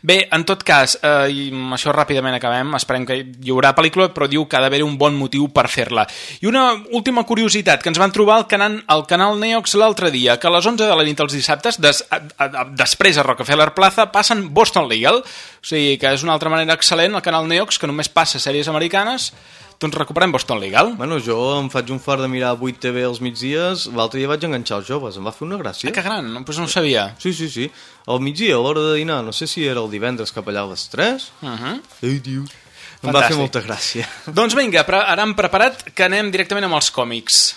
S1: Bé, en tot cas, eh, i amb això ràpidament acabem, esperem que hi haurà pel·lícula, però diu que ha d'haver un bon motiu per fer-la. I una última curiositat que ens van trobar al canal, al canal Neox l'altre dia, que a les 11 de la nit els dissabtes, des, a, a, a, després a Rockefeller Plaza, passen Boston Legal, o sigui que és una altra manera excel·lent, el canal Neox, que només passa sèries americanes, doncs recuperem Boston Legal.
S2: Bueno, jo em faig un fart de mirar 8 TV als migdies, l'altre dia vaig enganxar els joves, em va fer una gràcia.
S1: Ah, que gran, no, doncs no ho sabia.
S2: Sí, sí, sí. Al migdia, a l'hora de dinar, no sé si era el divendres cap allà a les 3.
S1: Uh -huh.
S2: Ei, diu. Em va
S1: Fantàstic.
S2: fer molta gràcia.
S1: Doncs vinga, ara hem preparat que anem directament amb els còmics.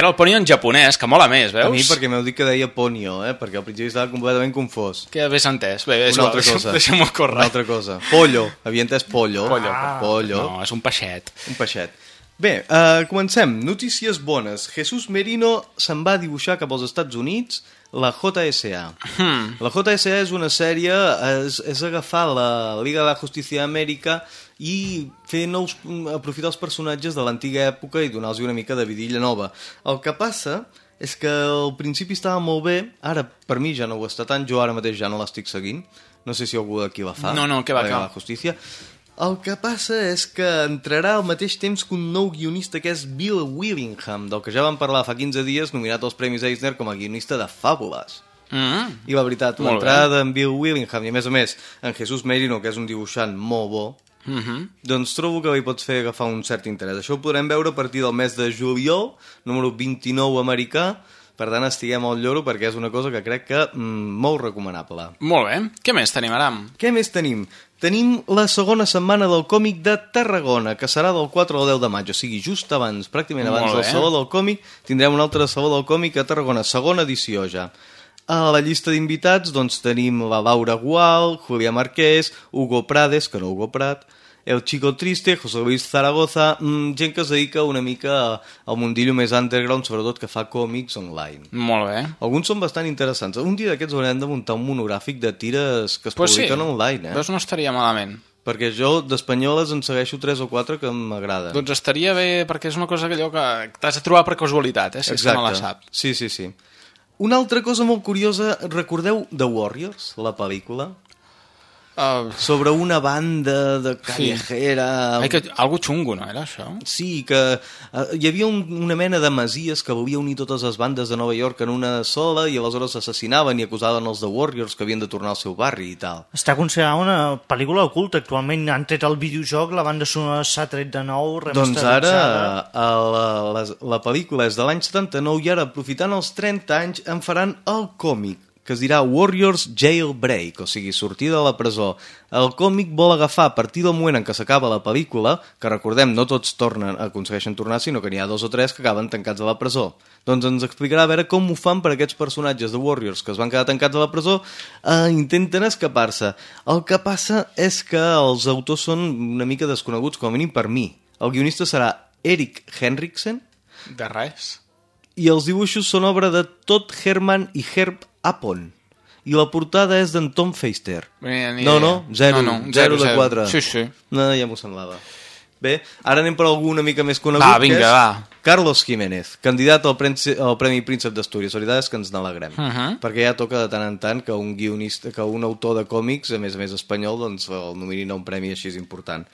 S1: Ara el ponio en japonès, que mola més, veus?
S2: A mi perquè m'heu dit que deia ponio, eh? perquè al principi estava completament confós.
S1: Que bé s'ha entès. Bé, és
S2: Una altra cosa.
S1: deixa'm-ho córrer.
S2: Una altra cosa. Pollo. Havia entès pollo.
S1: Pollo.
S2: Ah. Pollo.
S1: No, és un peixet.
S2: Un peixet. Bé, uh, comencem. Notícies bones. Jesús Merino se'n va dibuixar cap als Estats Units la JSA.
S1: Hmm.
S2: La JSA és una sèrie, és, és agafar la Liga de la Justícia d'Amèrica i fer nous, aprofitar els personatges de l'antiga època i donar-los una mica de vidilla nova. El que passa és que al principi estava molt bé, ara per mi ja no ho està tant, jo ara mateix ja no l'estic seguint, no sé si algú d'aquí la fa.
S1: No, no, què va,
S2: Liga
S1: va?
S2: la Justícia. El que passa és que entrarà al mateix temps que un nou guionista que és Bill Willingham, del que ja vam parlar fa 15 dies, nominat als Premis Eisner com a guionista de Fàbules.
S1: Mm.
S2: I la veritat,
S1: Molt
S2: l'entrada d'en Bill Willingham i a més a més en Jesús Merino, que és un dibuixant molt bo,
S1: Mm -hmm.
S2: doncs trobo que li pots fer agafar un cert interès. Això ho podrem veure a partir del mes de juliol, número 29 americà, per tant estiguem al lloro perquè és una cosa que crec que mm, molt recomanable.
S1: Molt bé. Què més tenim, Aram?
S2: Què més tenim? Tenim la segona setmana del còmic de Tarragona, que serà del 4 al 10 de maig, o sigui, just abans, pràcticament abans del. Saló del Còmic, tindrem un altre Saló del Còmic a Tarragona, segona edició ja. A la llista d'invitats doncs, tenim la Laura Gual, Julia Marquès, Hugo Prades, que no Hugo Prat, El Chico Triste, José Luis Zaragoza, mm, gent que es dedica una mica al mundillo més underground, sobretot que fa còmics online.
S1: Molt bé.
S2: Alguns són bastant interessants. Un dia d'aquests haurem de muntar un monogràfic de tires que es
S1: Pues sí.
S2: publiquen online, eh?
S1: Veus, no estaria malament.
S2: Perquè jo d'espanyoles en segueixo 3 o 4 que m'agraden.
S1: Doncs estaria bé, perquè és una cosa que allò que t'has de trobar per casualitat, eh, si és que no la sap.
S2: Sí, sí, sí. Una altra cosa molt curiosa, recordeu The Warriors, la pel·lícula?
S1: Uh,
S2: Sobre una banda de callejera...
S1: Ai, que, algo xungo, no era això?
S2: Sí, que uh, hi havia un, una mena de masies que volia unir totes les bandes de Nova York en una sola i aleshores assassinaven i acusaven els The Warriors que havien de tornar al seu barri i tal.
S15: Està considerada una pel·lícula oculta. Actualment han tret el videojoc, la banda sonora s'ha tret de nou,
S2: Doncs ara
S15: remasteritzada.
S2: a la, la, la pel·lícula és de l'any 79 i ara, aprofitant els 30 anys, en faran el còmic que es dirà Warriors Jailbreak, o sigui, sortir de la presó. El còmic vol agafar a partir del moment en què s'acaba la pel·lícula, que recordem, no tots tornen, aconsegueixen tornar, sinó que n'hi ha dos o tres que acaben tancats a la presó. Doncs ens explicarà a veure com ho fan per aquests personatges de Warriors que es van quedar tancats a la presó, eh, intenten escapar-se. El que passa és que els autors són una mica desconeguts, com a mínim per mi. El guionista serà Eric Henriksen,
S1: De res.
S2: i els dibuixos són obra de Todd Herman i Herb Apon. I la portada és d'en Tom Feister.
S1: Ni
S2: no, no, 0,
S1: No, no,
S2: 0,
S1: zero,
S2: de
S1: zero.
S2: 4.
S1: Sí, sí.
S2: No, ja m'ho semblava. Bé, ara anem per algú una mica més conegut,
S1: Va, vinga,
S2: que és
S1: va.
S2: Carlos Jiménez, candidat al, Premi, al Premi Príncep d'Astúries. La veritat és que ens n'alegrem,
S1: Uh -huh.
S2: perquè ja toca de tant en tant que un guionista, que un autor de còmics, a més a més espanyol, doncs el nominin a un premi així important.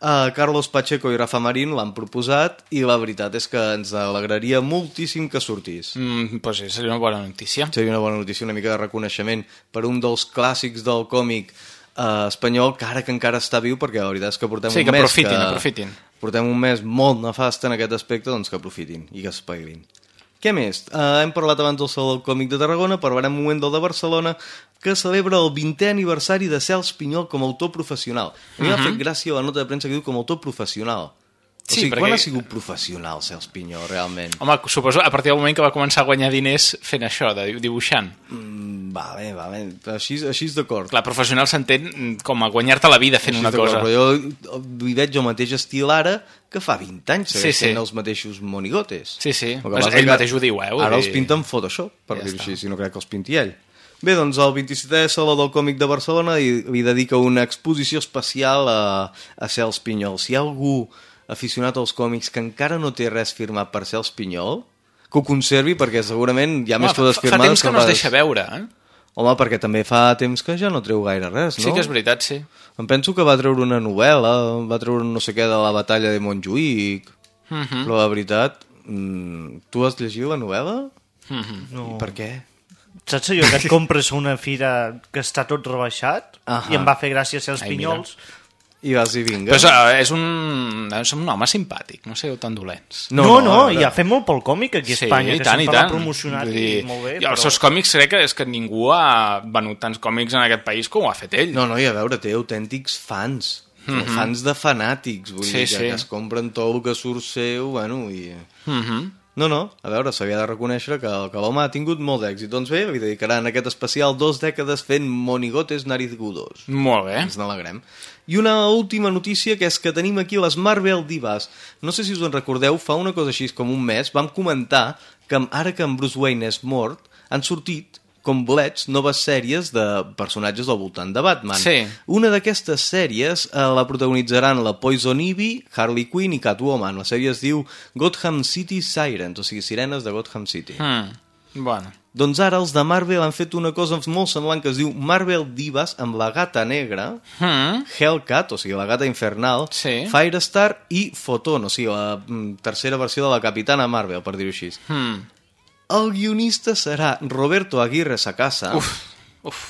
S2: Uh, Carlos Pacheco i Rafa Marín l'han proposat i la veritat és que ens alegraria moltíssim que sortís.
S1: Mm, pues sí, seria una bona notícia.
S2: Seria una bona notícia, una mica de reconeixement per un dels clàssics del còmic eh, espanyol que ara que encara està viu, perquè la veritat és que portem
S1: Sí,
S2: un
S1: que
S2: mes
S1: aprofitin,
S2: que...
S1: aprofitin.
S2: Portem un mes molt nefast en aquest aspecte, doncs que aprofitin i que espailin. Què més? Uh, hem parlat abans del Saló del Còmic de Tarragona, parlarem un moment del de Barcelona, que celebra el 20è aniversari de Cels Pinyol com a autor professional. A mi m'ha
S1: Mhm.
S2: fet gràcia la nota de premsa que diu com a autor professional. O
S1: Sí,
S2: sigui,
S1: perquè-
S2: quan ha sigut professional Cels Pinyol, realment?
S1: Home, suposo a partir del moment que va començar a guanyar diners fent això, de dibuixant.
S2: Mm, vale, vale, així, així és d'acord.
S1: Clar, professional s'entén com a guanyar-te la vida fent
S2: Així
S1: una cosa.
S2: Però jo li veig el mateix estil ara que fa 20 anys,
S1: Sí,
S2: segueix
S1: sí.
S2: sent els mateixos monigotes.
S1: Sí, sí.
S2: El
S1: ell mateix ho diu, eh,
S2: Ara
S1: dir-
S2: els pinta en Photoshop, per
S1: Ja
S2: dir-ho així, si no crec que els pinti ell. Bé, doncs el 27è Saló del Còmic de Barcelona li, li dedica una exposició especial a, a Cels Pinyol. Si hi ha algú aficionat als còmics que encara no té res firmat per Cels Pinyol, que ho conservi perquè segurament hi ha més
S1: Home,
S2: coses
S1: fa, fa
S2: firmades
S1: temps que no es deixa veure, eh?
S2: Home, perquè també fa temps que ja no treu gaire res, no?
S1: Sí que és veritat, sí.
S2: Em penso que va treure una novel·la, va treure no sé què de la batalla de Montjuïc,
S1: Mhm.
S2: però la veritat, mm, tu has llegit la novel·la?
S1: Mhm.
S15: No.
S2: I per què?
S15: Saps allò que et compres una fira que està tot rebaixat
S2: Ahà.
S15: i em va fer gràcia ser els
S1: Ai,
S15: pinyols?
S2: I vas dir vinga.
S1: Però és, és, un, és un home simpàtic, no sé, tan dolents.
S15: No, no, no, i ha fet molt pel còmic aquí a Espanya, que sempre l'ha promocionat
S1: Vull
S15: i
S1: dir,
S15: molt bé.
S1: I els seus còmics crec que és que ningú ha venut tants còmics en aquest país com ho ha fet ell.
S2: No, no, i a veure, té autèntics fans.
S1: Mhm.
S2: Fans de fanàtics, vull
S1: Sí,
S2: dir, que,
S1: sí.
S2: que es compren tot el que surt seu, bueno, i...
S1: Mhm.
S2: No, no, a veure, s'havia de reconèixer que, que l'home ha tingut molt d'èxit. Doncs bé, li dedicaran aquest especial dos dècades fent monigotes narizgudos.
S1: Molt bé.
S2: Ens n'alegrem. I una última notícia, que és que tenim aquí les Marvel Divas. No sé si us en recordeu, fa una cosa així com un mes, vam comentar que ara que en Bruce Wayne és mort, han sortit com bolets noves sèries de personatges al voltant de Batman.
S1: Sí.
S2: Una d'aquestes sèries eh, la protagonitzaran la Poison Ivy, Harley Quinn i Catwoman. La sèrie es diu Gotham City Sirens, o sigui, sirenes de Gotham City.
S1: Mm. Bueno.
S2: Doncs ara els de Marvel han fet una cosa molt semblant que es diu Marvel Divas amb la gata negra,
S1: Mm.
S2: Hellcat, o sigui, la gata infernal,
S1: Sí.
S2: Firestar i Photon, o sigui, la mm, tercera versió de la Capitana Marvel, per dir-ho així.
S1: Mm.
S2: El guionista serà Roberto Aguirre Sacasa. Uf,
S1: uf.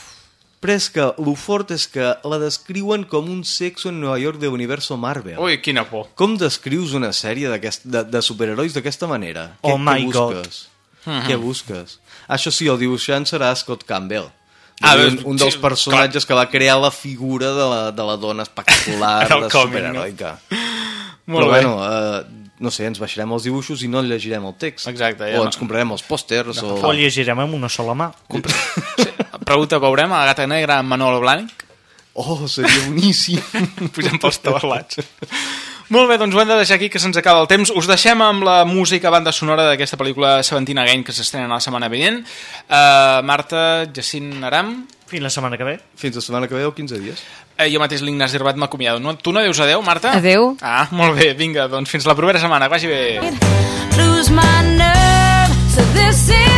S2: Que el fort és que la descriuen com un sexo en Nova York de Universo Marvel.
S1: Ui, quina por.
S2: Com descrius una sèrie de, de superherois d'aquesta manera?
S15: Oh
S2: què,
S15: my
S2: què
S15: God.
S2: busques?
S1: Mhm.
S2: Què busques? Això sí, el dibuixant serà Scott Campbell.
S1: Ah,
S2: un, un dels personatges que va crear la figura de la, de la dona espectacular, de superheroica.
S1: Molt
S2: Però
S1: bé.
S2: bueno, eh, no sé, ens baixarem els dibuixos i no llegirem el text.
S1: Exacte, ja
S2: o
S1: no.
S2: ens comprarem els pòsters. O...
S15: O llegirem amb una sola mà.
S1: Pregunta, veurem a la gata negra amb Manolo Blahnik?
S2: Oh, seria boníssim.
S1: Pugem pels tabalats. Molt bé, doncs ho hem de deixar aquí, que se'ns acaba el temps. Us deixem amb la música banda sonora d'aquesta pel·lícula Seventeen Again, que s'estrena la setmana vinent. Uh, Marta, Jacint Aram...
S15: Fins la setmana que ve.
S2: Fins la setmana que ve o 15 dies.
S1: Eh, jo mateix, l'Ignasi Herbat, m'acomiado. No, tu no dius adeu, Marta?
S16: Adeu.
S1: Ah, molt bé, vinga, doncs fins la propera setmana. Que vagi bé.
S17: Lose my nerve.